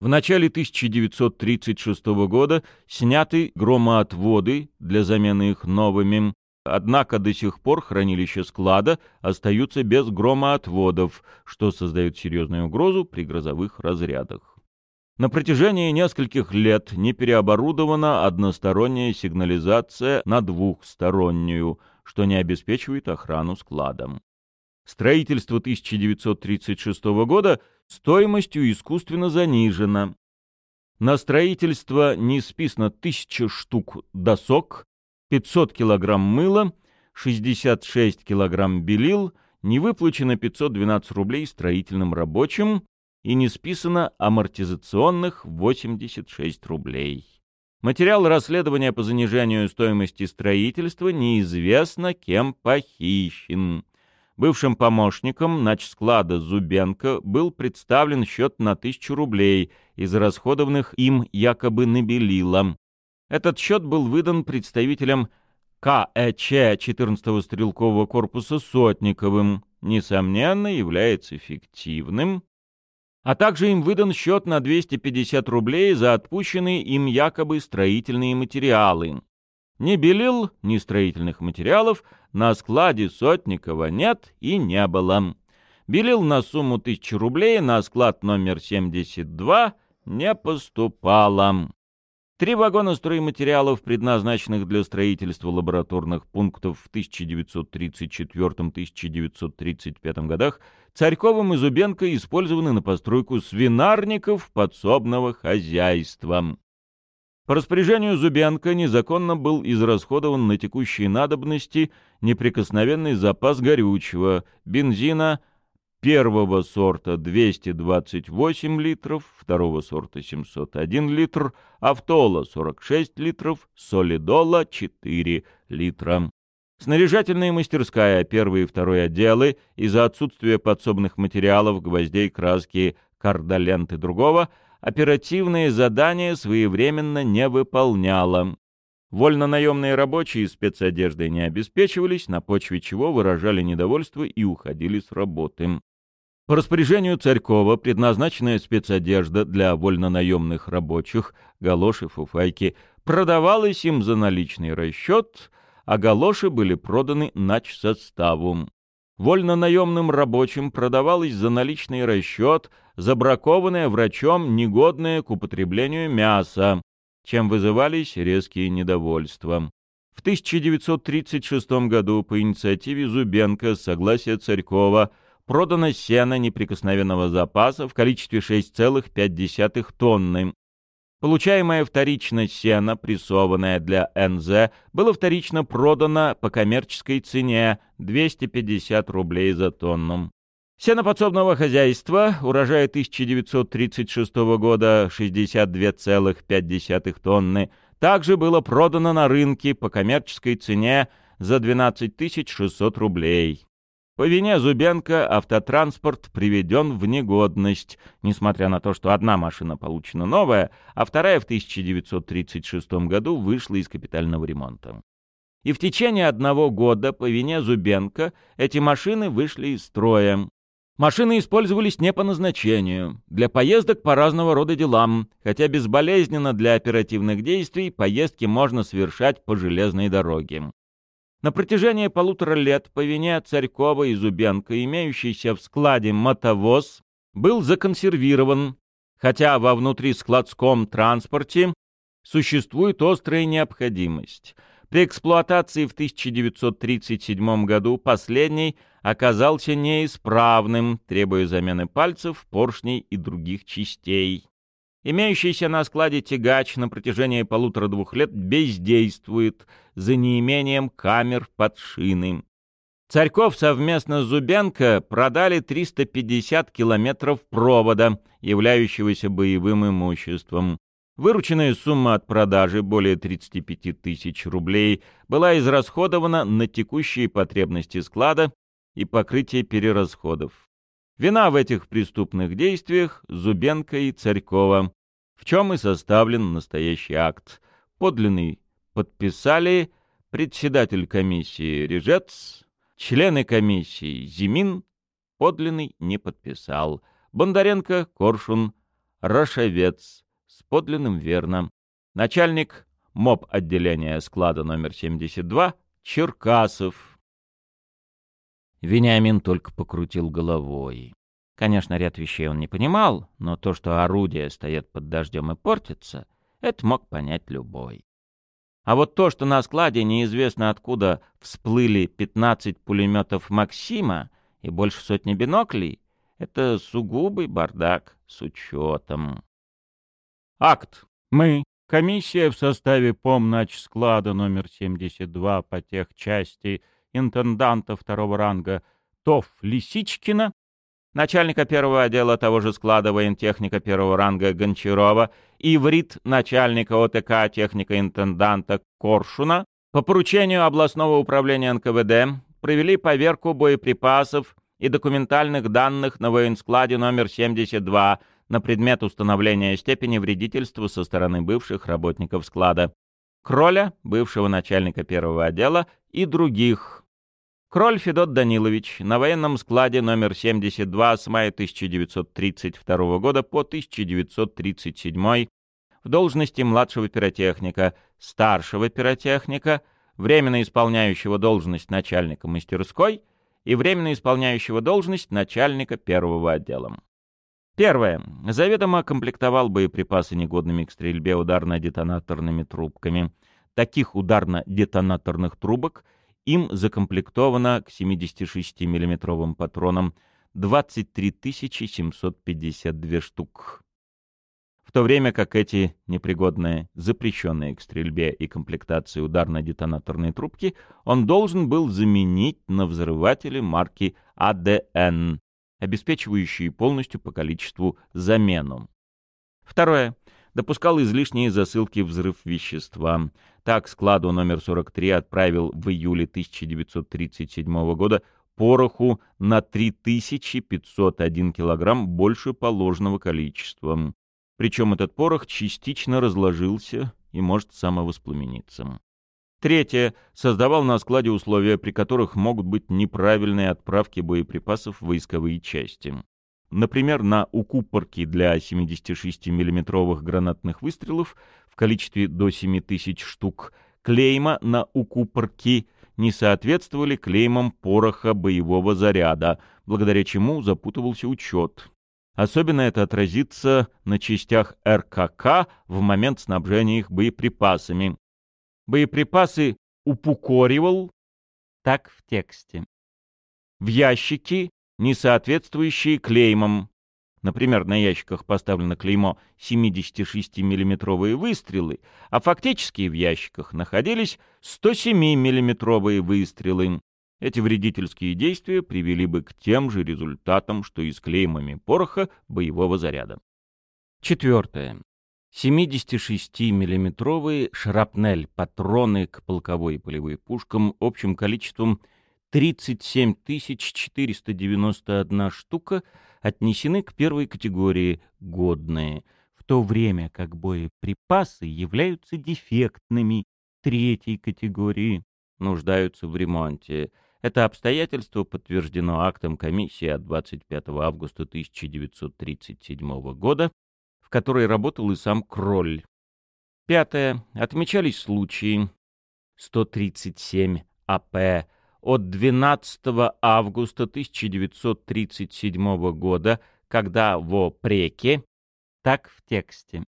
В начале 1936 года сняты громоотводы для замены их новыми, однако до сих пор хранилища склада остаются без громоотводов, что создает серьезную угрозу при грозовых разрядах. На протяжении нескольких лет не переоборудована односторонняя сигнализация на двухстороннюю, что не обеспечивает охрану складом. Строительство 1936 года стоимостью искусственно занижена. На строительство не списано 1000 штук досок, 500 килограмм мыла, 66 килограмм белил, не выплачено 512 рублей строительным рабочим и не списано амортизационных 86 рублей. Материал расследования по занижению стоимости строительства неизвестно кем похищен. Бывшим помощником начсклада Зубенко был представлен счет на тысячу рублей, израсходованных им якобы на белило. Этот счет был выдан представителям КЭЧ 14-го стрелкового корпуса Сотниковым, несомненно, является фиктивным, а также им выдан счет на 250 рублей за отпущенные им якобы строительные материалы. Ни белил, ни строительных материалов на складе Сотникова нет и не было. Белил на сумму тысячи рублей на склад номер 72 не поступало. Три вагона стройматериалов, предназначенных для строительства лабораторных пунктов в 1934-1935 годах, Царьковым и Зубенко использованы на постройку свинарников подсобного хозяйства. По распоряжению Зубенко незаконно был израсходован на текущие надобности неприкосновенный запас горючего, бензина первого сорта 228 литров, второго сорта 701 литр, автола 46 литров, солидола 4 литра. Снаряжательная мастерская, первый и второй отделы, из-за отсутствия подсобных материалов, гвоздей, краски, кардоленты другого – оперативные задания своевременно не выполняла. Вольно-наемные рабочие спецодеждой не обеспечивались, на почве чего выражали недовольство и уходили с работы. По распоряжению Царькова предназначенная спецодежда для вольно-наемных рабочих, галоши, фуфайки, продавалась им за наличный расчет, а галоши были проданы нач составу. вольно-наемным рабочим продавалось за наличный расчет забракованное врачом негодное к употреблению мясо, чем вызывались резкие недовольства. В 1936 году по инициативе Зубенко с согласия Царькова продано сено неприкосновенного запаса в количестве 6,5 тонны. Получаемое вторично сено, прессованное для НЗ, было вторично продано по коммерческой цене 250 рублей за тонну. Сено подсобного хозяйства, урожая 1936 года 62,5 тонны, также было продано на рынке по коммерческой цене за 12 600 рублей. По вине Зубенко автотранспорт приведен в негодность, несмотря на то, что одна машина получена новая, а вторая в 1936 году вышла из капитального ремонта. И в течение одного года по вине Зубенко эти машины вышли из строя. Машины использовались не по назначению, для поездок по разного рода делам, хотя безболезненно для оперативных действий поездки можно совершать по железной дороге. На протяжении полутора лет по вине Царькова и Зубенко имеющийся в складе мотовоз был законсервирован, хотя во внутрискладском транспорте существует острая необходимость. При эксплуатации в 1937 году последний оказался неисправным, требуя замены пальцев, поршней и других частей. Имеющийся на складе тягач на протяжении полутора-двух лет бездействует за неимением камер под шины. Царьков совместно с Зубенко продали 350 километров провода, являющегося боевым имуществом. Вырученная сумма от продажи, более 35 тысяч рублей, была израсходована на текущие потребности склада и покрытие перерасходов. Вина в этих преступных действиях Зубенко и Царькова, в чем и составлен настоящий акт. Подлинный подписали председатель комиссии Режец, члены комиссии Зимин, подлинный не подписал. Бондаренко, Коршун, Рошевец, с подлинным верно. Начальник МОП отделения склада номер 72 Черкасов. Вениамин только покрутил головой. Конечно, ряд вещей он не понимал, но то, что орудия стоят под дождем и портятся, это мог понять любой. А вот то, что на складе неизвестно откуда всплыли 15 пулеметов «Максима» и больше сотни биноклей, это сугубый бардак с учетом. Акт. Мы, комиссия в составе помнач склада номер 72 по тех части интенданта второго ранга Тов Лисичкина, начальника первого отдела того же склада воентехника первого ранга Гончарова и врит начальника ОТК техника-интенданта Коршуна по поручению областного управления НКВД провели поверку боеприпасов и документальных данных на военскладе номер 72 на предмет установления степени вредительства со стороны бывших работников склада. Кроля, бывшего начальника первого отдела, и других Кроль Федот Данилович на военном складе номер 72 с мая 1932 года по 1937 в должности младшего пиротехника, старшего пиротехника, временно исполняющего должность начальника мастерской и временно исполняющего должность начальника первого отдела. Первое. Заведомо комплектовал боеприпасы негодными к стрельбе ударно-детонаторными трубками. Таких ударно-детонаторных трубок – им закомплектовано к 76 миллиметровым патронам 23 752 штук. В то время как эти непригодные, запрещенные к стрельбе и комплектации ударно-детонаторные трубки он должен был заменить на взрыватели марки АДН, обеспечивающие полностью по количеству замену. Второе допускал излишние засылки взрыв вещества. Так складу номер 43 отправил в июле 1937 года пороху на 3501 килограмм больше положенного количества. Причем этот порох частично разложился и может самовоспламениться. Третье. Создавал на складе условия, при которых могут быть неправильные отправки боеприпасов в войсковые части. Например, на укупорки для 76 миллиметровых гранатных выстрелов в количестве до 7000 штук, клейма на укупорки не соответствовали клеймам пороха боевого заряда, благодаря чему запутывался учет. Особенно это отразится на частях РКК в момент снабжения их боеприпасами. Боеприпасы упукоривал, так в тексте. В ящики, не соответствующие клеймам. Например, на ящиках поставлено клеймо 76 миллиметровые выстрелы, а фактически в ящиках находились 107 миллиметровые выстрелы. Эти вредительские действия привели бы к тем же результатам, что и с клеймами пороха боевого заряда. Четвертое. 76-миллиметровые шрапнель-патроны к полковой и полевой пушкам общим количеством 37 491 штука отнесены к первой категории «годные», в то время как боеприпасы являются дефектными третьей категории, нуждаются в ремонте. Это обстоятельство подтверждено актом комиссии от 25 августа 1937 года, в которой работал и сам Кроль. Пятое. Отмечались случаи 137 АП от 12 августа 1937 года, когда во преке, так в тексте.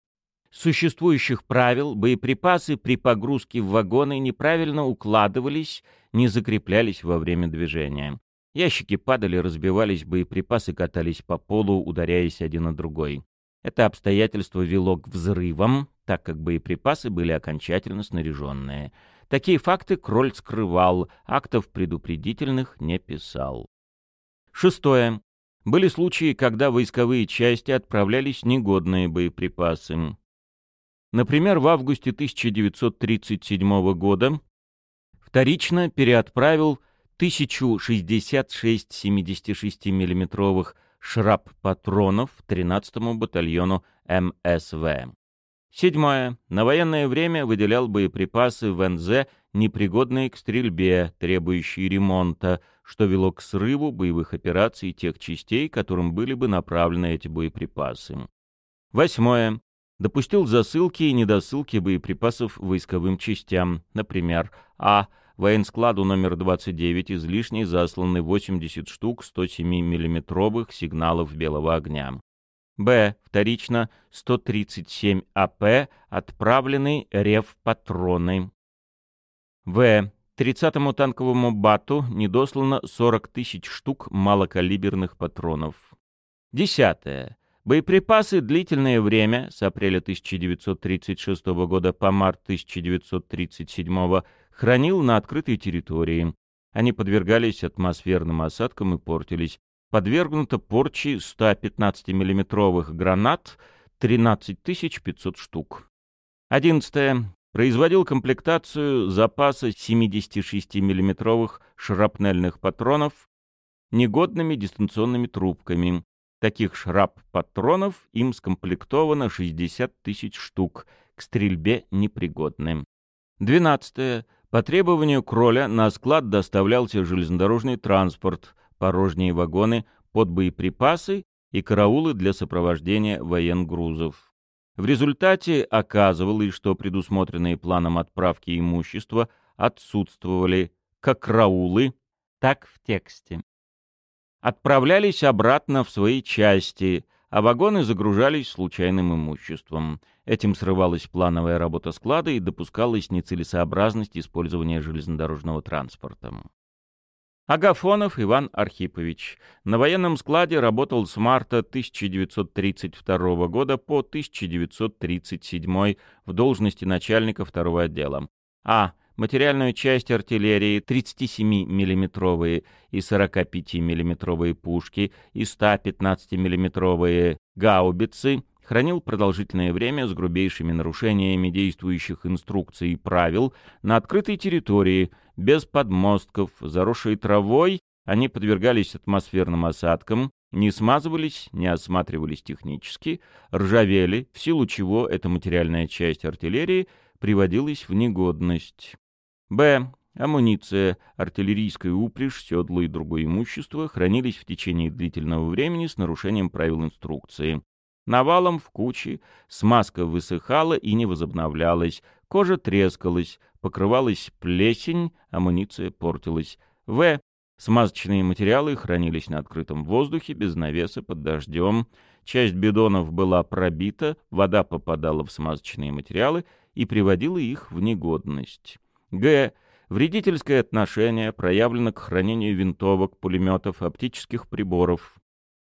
Существующих правил боеприпасы при погрузке в вагоны неправильно укладывались, не закреплялись во время движения. Ящики падали, разбивались, боеприпасы катались по полу, ударяясь один на другой. Это обстоятельство вело к взрывам, так как боеприпасы были окончательно снаряженные. Такие факты Кроль скрывал, актов предупредительных не писал. Шестое. Были случаи, когда войсковые части отправлялись негодные боеприпасы. Например, в августе 1937 года вторично переотправил 1066 76 миллиметровых шрап-патронов 13-му батальону МСВ. Седьмое. На военное время выделял боеприпасы в НЗ, непригодные к стрельбе, требующие ремонта, что вело к срыву боевых операций тех частей, которым были бы направлены эти боеприпасы. Восьмое. Допустил засылки и недосылки боеприпасов войсковым частям, например, а. Военскладу номер 29 излишне засланы 80 штук 107 миллиметровых сигналов белого огня. Б. Вторично 137 АП отправлены РЕВ-патроны. В. 30-му танковому БАТу недослано 40 тысяч штук малокалиберных патронов. Десятое. Боеприпасы длительное время, с апреля 1936 года по март 1937 хранил на открытой территории. Они подвергались атмосферным осадкам и портились подвергнуто порче 115 миллиметровых гранат 13 500 штук. 11. Производил комплектацию запаса 76 миллиметровых шрапнельных патронов негодными дистанционными трубками. Таких шрап-патронов им скомплектовано 60 тысяч штук, к стрельбе непригодны. 12. По требованию Кроля на склад доставлялся железнодорожный транспорт, порожние вагоны под боеприпасы и караулы для сопровождения военгрузов. В результате оказывалось, что предусмотренные планом отправки имущества отсутствовали как караулы, так в тексте. Отправлялись обратно в свои части, а вагоны загружались случайным имуществом. Этим срывалась плановая работа склада и допускалась нецелесообразность использования железнодорожного транспорта. Агафонов Иван Архипович. На военном складе работал с марта 1932 года по 1937 в должности начальника второго отдела. А. Материальную часть артиллерии 37 миллиметровые и 45 миллиметровые пушки и 115 миллиметровые гаубицы хранил продолжительное время с грубейшими нарушениями действующих инструкций и правил на открытой территории, без подмостков, заросшей травой, они подвергались атмосферным осадкам, не смазывались, не осматривались технически, ржавели, в силу чего эта материальная часть артиллерии приводилась в негодность. Б. Амуниция, артиллерийская упряжь, седло и другое имущество хранились в течение длительного времени с нарушением правил инструкции. Навалом в куче, смазка высыхала и не возобновлялась, Кожа трескалась, покрывалась плесень, амуниция портилась. В. Смазочные материалы хранились на открытом воздухе, без навеса, под дождем. Часть бидонов была пробита, вода попадала в смазочные материалы и приводила их в негодность. Г. Вредительское отношение проявлено к хранению винтовок, пулеметов, оптических приборов.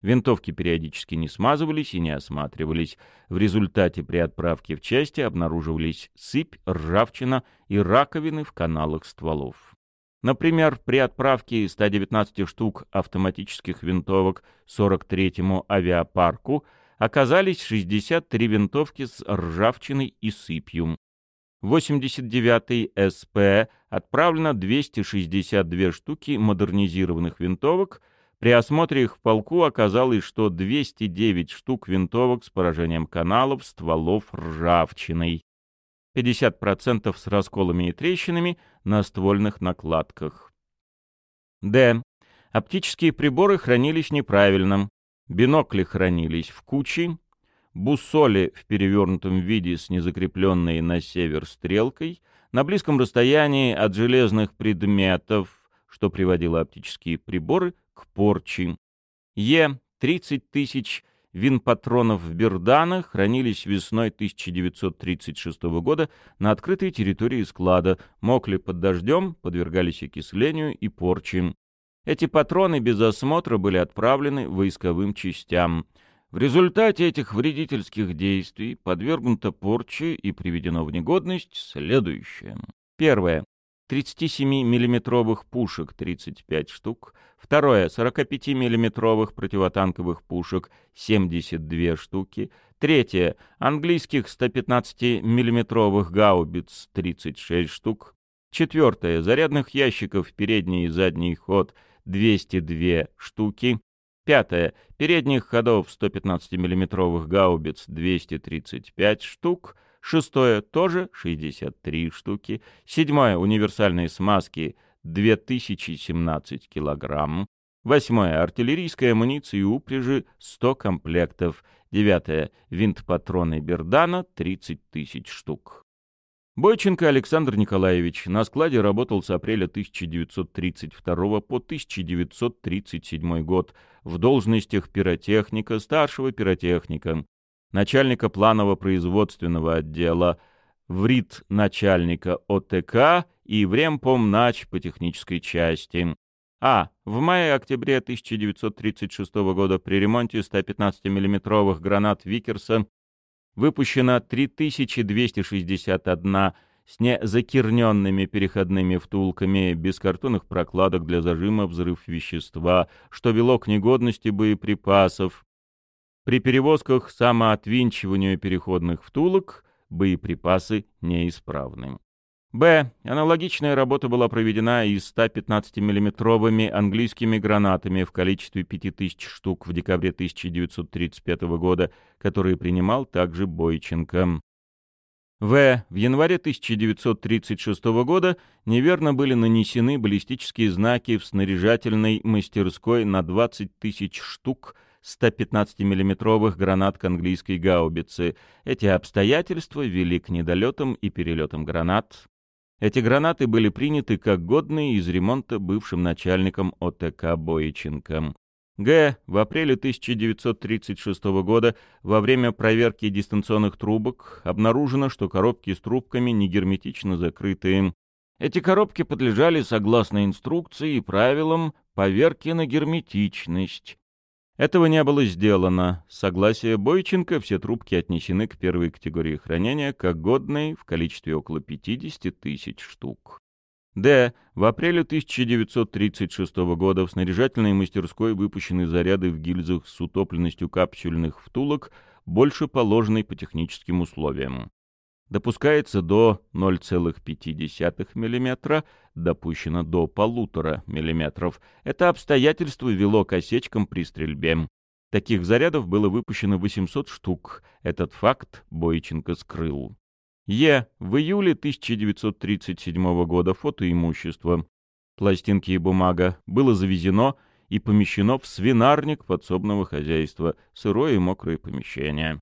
Винтовки периодически не смазывались и не осматривались. В результате при отправке в части обнаруживались сыпь, ржавчина и раковины в каналах стволов. Например, при отправке 119 штук автоматических винтовок 43-му авиапарку оказались 63 винтовки с ржавчиной и сыпью. 89-й СП отправлено 262 штуки модернизированных винтовок. При осмотре их в полку оказалось, что 209 штук винтовок с поражением каналов, стволов ржавчиной. 50% с расколами и трещинами на ствольных накладках. Д. Оптические приборы хранились неправильно. Бинокли хранились в куче, буссоли в перевернутом виде с незакрепленной на север стрелкой, на близком расстоянии от железных предметов, что приводило оптические приборы к порче. Е. 30 тысяч винпатронов в Берданах хранились весной 1936 года на открытой территории склада, мокли под дождем, подвергались окислению и порче. Эти патроны без осмотра были отправлены войсковым частям. В результате этих вредительских действий подвергнуто порче и приведено в негодность следующее. Первое. 37 миллиметровых пушек 35 штук. Второе. 45 миллиметровых противотанковых пушек 72 штуки. Третье. Английских 115 миллиметровых гаубиц 36 штук. Четвертое. Зарядных ящиков передний и задний ход 202 штуки. Пятое. Передних ходов 115 миллиметровых гаубиц 235 штук. Шестое. Тоже 63 штуки. Седьмое. Универсальные смазки 2017 килограмм. Восьмое. Артиллерийская амуниция и упряжи 100 комплектов. Девятое. Винт-патроны Бердана 30 тысяч штук. Бойченко Александр Николаевич на складе работал с апреля 1932 по 1937 год в должностях пиротехника, старшего пиротехника, начальника планово-производственного отдела, врит начальника ОТК и времпомнач по технической части. А. В мае-октябре 1936 года при ремонте 115 миллиметровых гранат Викерса выпущено 3261 с незакерненными переходными втулками, без картонных прокладок для зажима взрыв вещества, что вело к негодности боеприпасов. При перевозках самоотвинчиванию переходных втулок боеприпасы неисправны. Б. Аналогичная работа была проведена и 115 миллиметровыми английскими гранатами в количестве 5000 штук в декабре 1935 года, которые принимал также Бойченко. В. В январе 1936 года неверно были нанесены баллистические знаки в снаряжательной мастерской на 20 тысяч штук 115 миллиметровых гранат к английской гаубице. Эти обстоятельства вели к недолетам и перелетам гранат, эти гранаты были приняты как годные из ремонта бывшим начальником ОТК Боиченко. Г. В апреле 1936 года во время проверки дистанционных трубок обнаружено, что коробки с трубками не герметично закрыты. Эти коробки подлежали, согласно инструкции и правилам, поверке на герметичность. Этого не было сделано. С согласия Бойченко все трубки отнесены к первой категории хранения как годные в количестве около 50 тысяч штук. Д. В апреле 1936 года в снаряжательной мастерской выпущены заряды в гильзах с утопленностью капсюльных втулок, больше положенной по техническим условиям допускается до 0,5 мм, допущено до 1,5 мм. Это обстоятельство вело к осечкам при стрельбе. Таких зарядов было выпущено 800 штук. Этот факт Бойченко скрыл. Е. В июле 1937 года фотоимущество. Пластинки и бумага было завезено и помещено в свинарник подсобного хозяйства, сырое и мокрое помещение.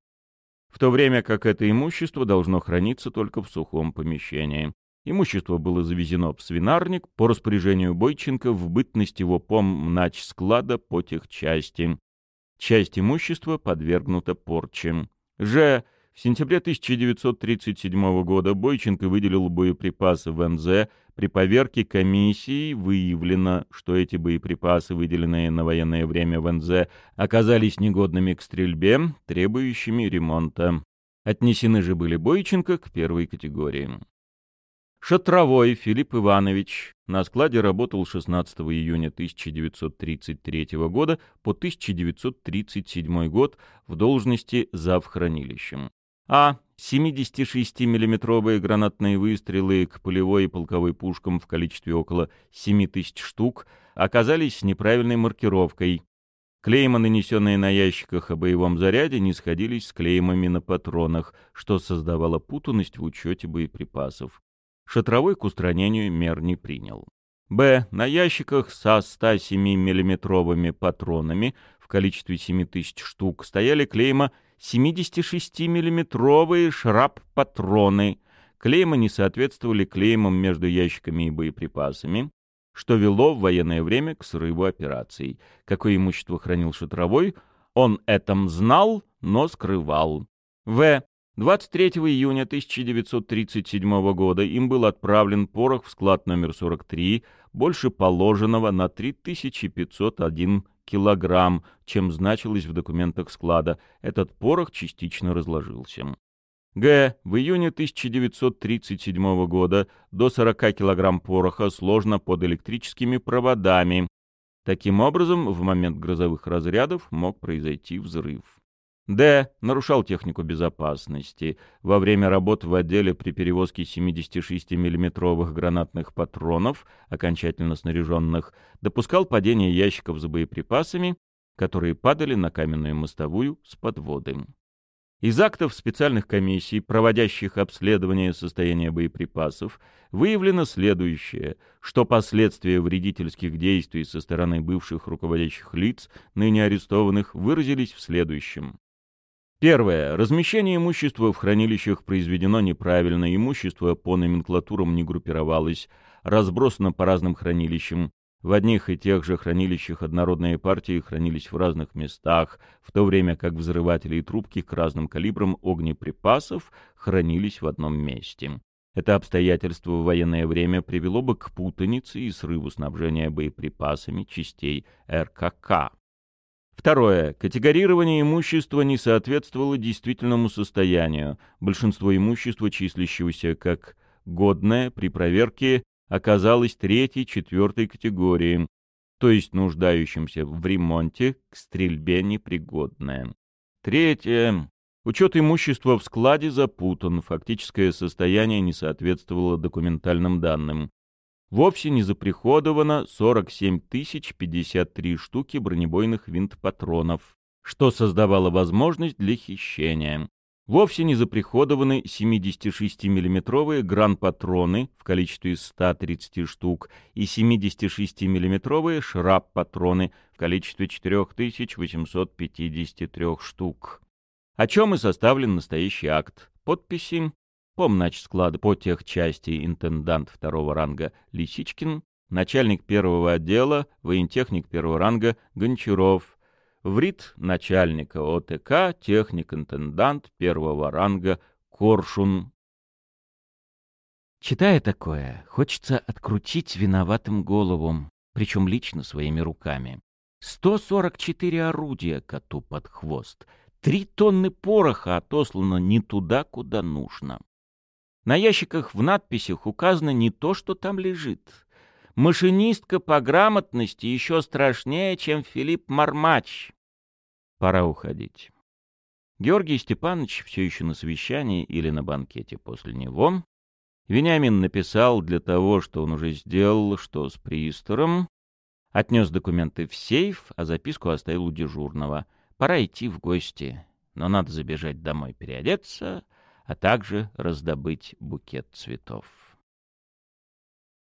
В то время как это имущество должно храниться только в сухом помещении. Имущество было завезено в свинарник по распоряжению Бойченко в бытность его пом нач склада по техчасти. Часть имущества подвергнута порче. Ж. В сентябре 1937 года Бойченко выделил боеприпасы в НЗ. При поверке комиссии выявлено, что эти боеприпасы, выделенные на военное время в НЗ, оказались негодными к стрельбе, требующими ремонта. Отнесены же были Бойченко к первой категории. Шатровой Филипп Иванович на складе работал 16 июня 1933 года по 1937 год в должности завхранилищем. А 76-миллиметровые гранатные выстрелы к полевой и полковой пушкам в количестве около 7 тысяч штук оказались неправильной маркировкой. Клейма, нанесенные на ящиках о боевом заряде, не сходились с клеймами на патронах, что создавало путанность в учете боеприпасов. Шатровой к устранению мер не принял. Б. На ящиках со 107 миллиметровыми патронами в количестве 7000 штук стояли клейма 76-миллиметровые шрап-патроны. Клейма не соответствовали клеймам между ящиками и боеприпасами, что вело в военное время к срыву операций. Какое имущество хранил Шатровой, он этом знал, но скрывал. В. 23 июня 1937 года им был отправлен порох в склад номер 43, больше положенного на 3501 килограмм, чем значилось в документах склада. Этот порох частично разложился. Г. В июне 1937 года до 40 килограмм пороха сложно под электрическими проводами. Таким образом, в момент грозовых разрядов мог произойти взрыв. Д. Нарушал технику безопасности. Во время работ в отделе при перевозке 76 миллиметровых гранатных патронов, окончательно снаряженных, допускал падение ящиков с боеприпасами, которые падали на каменную мостовую с подводы. Из актов специальных комиссий, проводящих обследование состояния боеприпасов, выявлено следующее, что последствия вредительских действий со стороны бывших руководящих лиц, ныне арестованных, выразились в следующем. Первое. Размещение имущества в хранилищах произведено неправильно, имущество по номенклатурам не группировалось, разбросано по разным хранилищам. В одних и тех же хранилищах однородные партии хранились в разных местах, в то время как взрыватели и трубки к разным калибрам огнеприпасов хранились в одном месте. Это обстоятельство в военное время привело бы к путанице и срыву снабжения боеприпасами частей РКК. Второе. Категорирование имущества не соответствовало действительному состоянию. Большинство имущества, числящегося как годное, при проверке оказалось третьей, четвертой категории, то есть нуждающимся в ремонте, к стрельбе непригодное. Третье. Учет имущества в складе запутан, фактическое состояние не соответствовало документальным данным вовсе не заприходовано 47 053 штуки бронебойных винт-патронов, что создавало возможность для хищения. Вовсе не заприходованы 76 миллиметровые гран-патроны в количестве 130 штук и 76 миллиметровые шрап-патроны в количестве 4853 штук. О чем и составлен настоящий акт. Подписи помнач склада по техчасти интендант второго ранга Лисичкин, начальник первого отдела, воентехник первого ранга Гончаров, врит начальника ОТК, техник-интендант первого ранга Коршун. Читая такое, хочется открутить виноватым голову, причем лично своими руками. 144 орудия коту под хвост, три тонны пороха отослано не туда, куда нужно. На ящиках в надписях указано не то, что там лежит. Машинистка по грамотности еще страшнее, чем Филипп Мармач. Пора уходить. Георгий Степанович все еще на совещании или на банкете после него. Вениамин написал для того, что он уже сделал, что с приистором. Отнес документы в сейф, а записку оставил у дежурного. Пора идти в гости, но надо забежать домой переодеться, а также раздобыть букет цветов.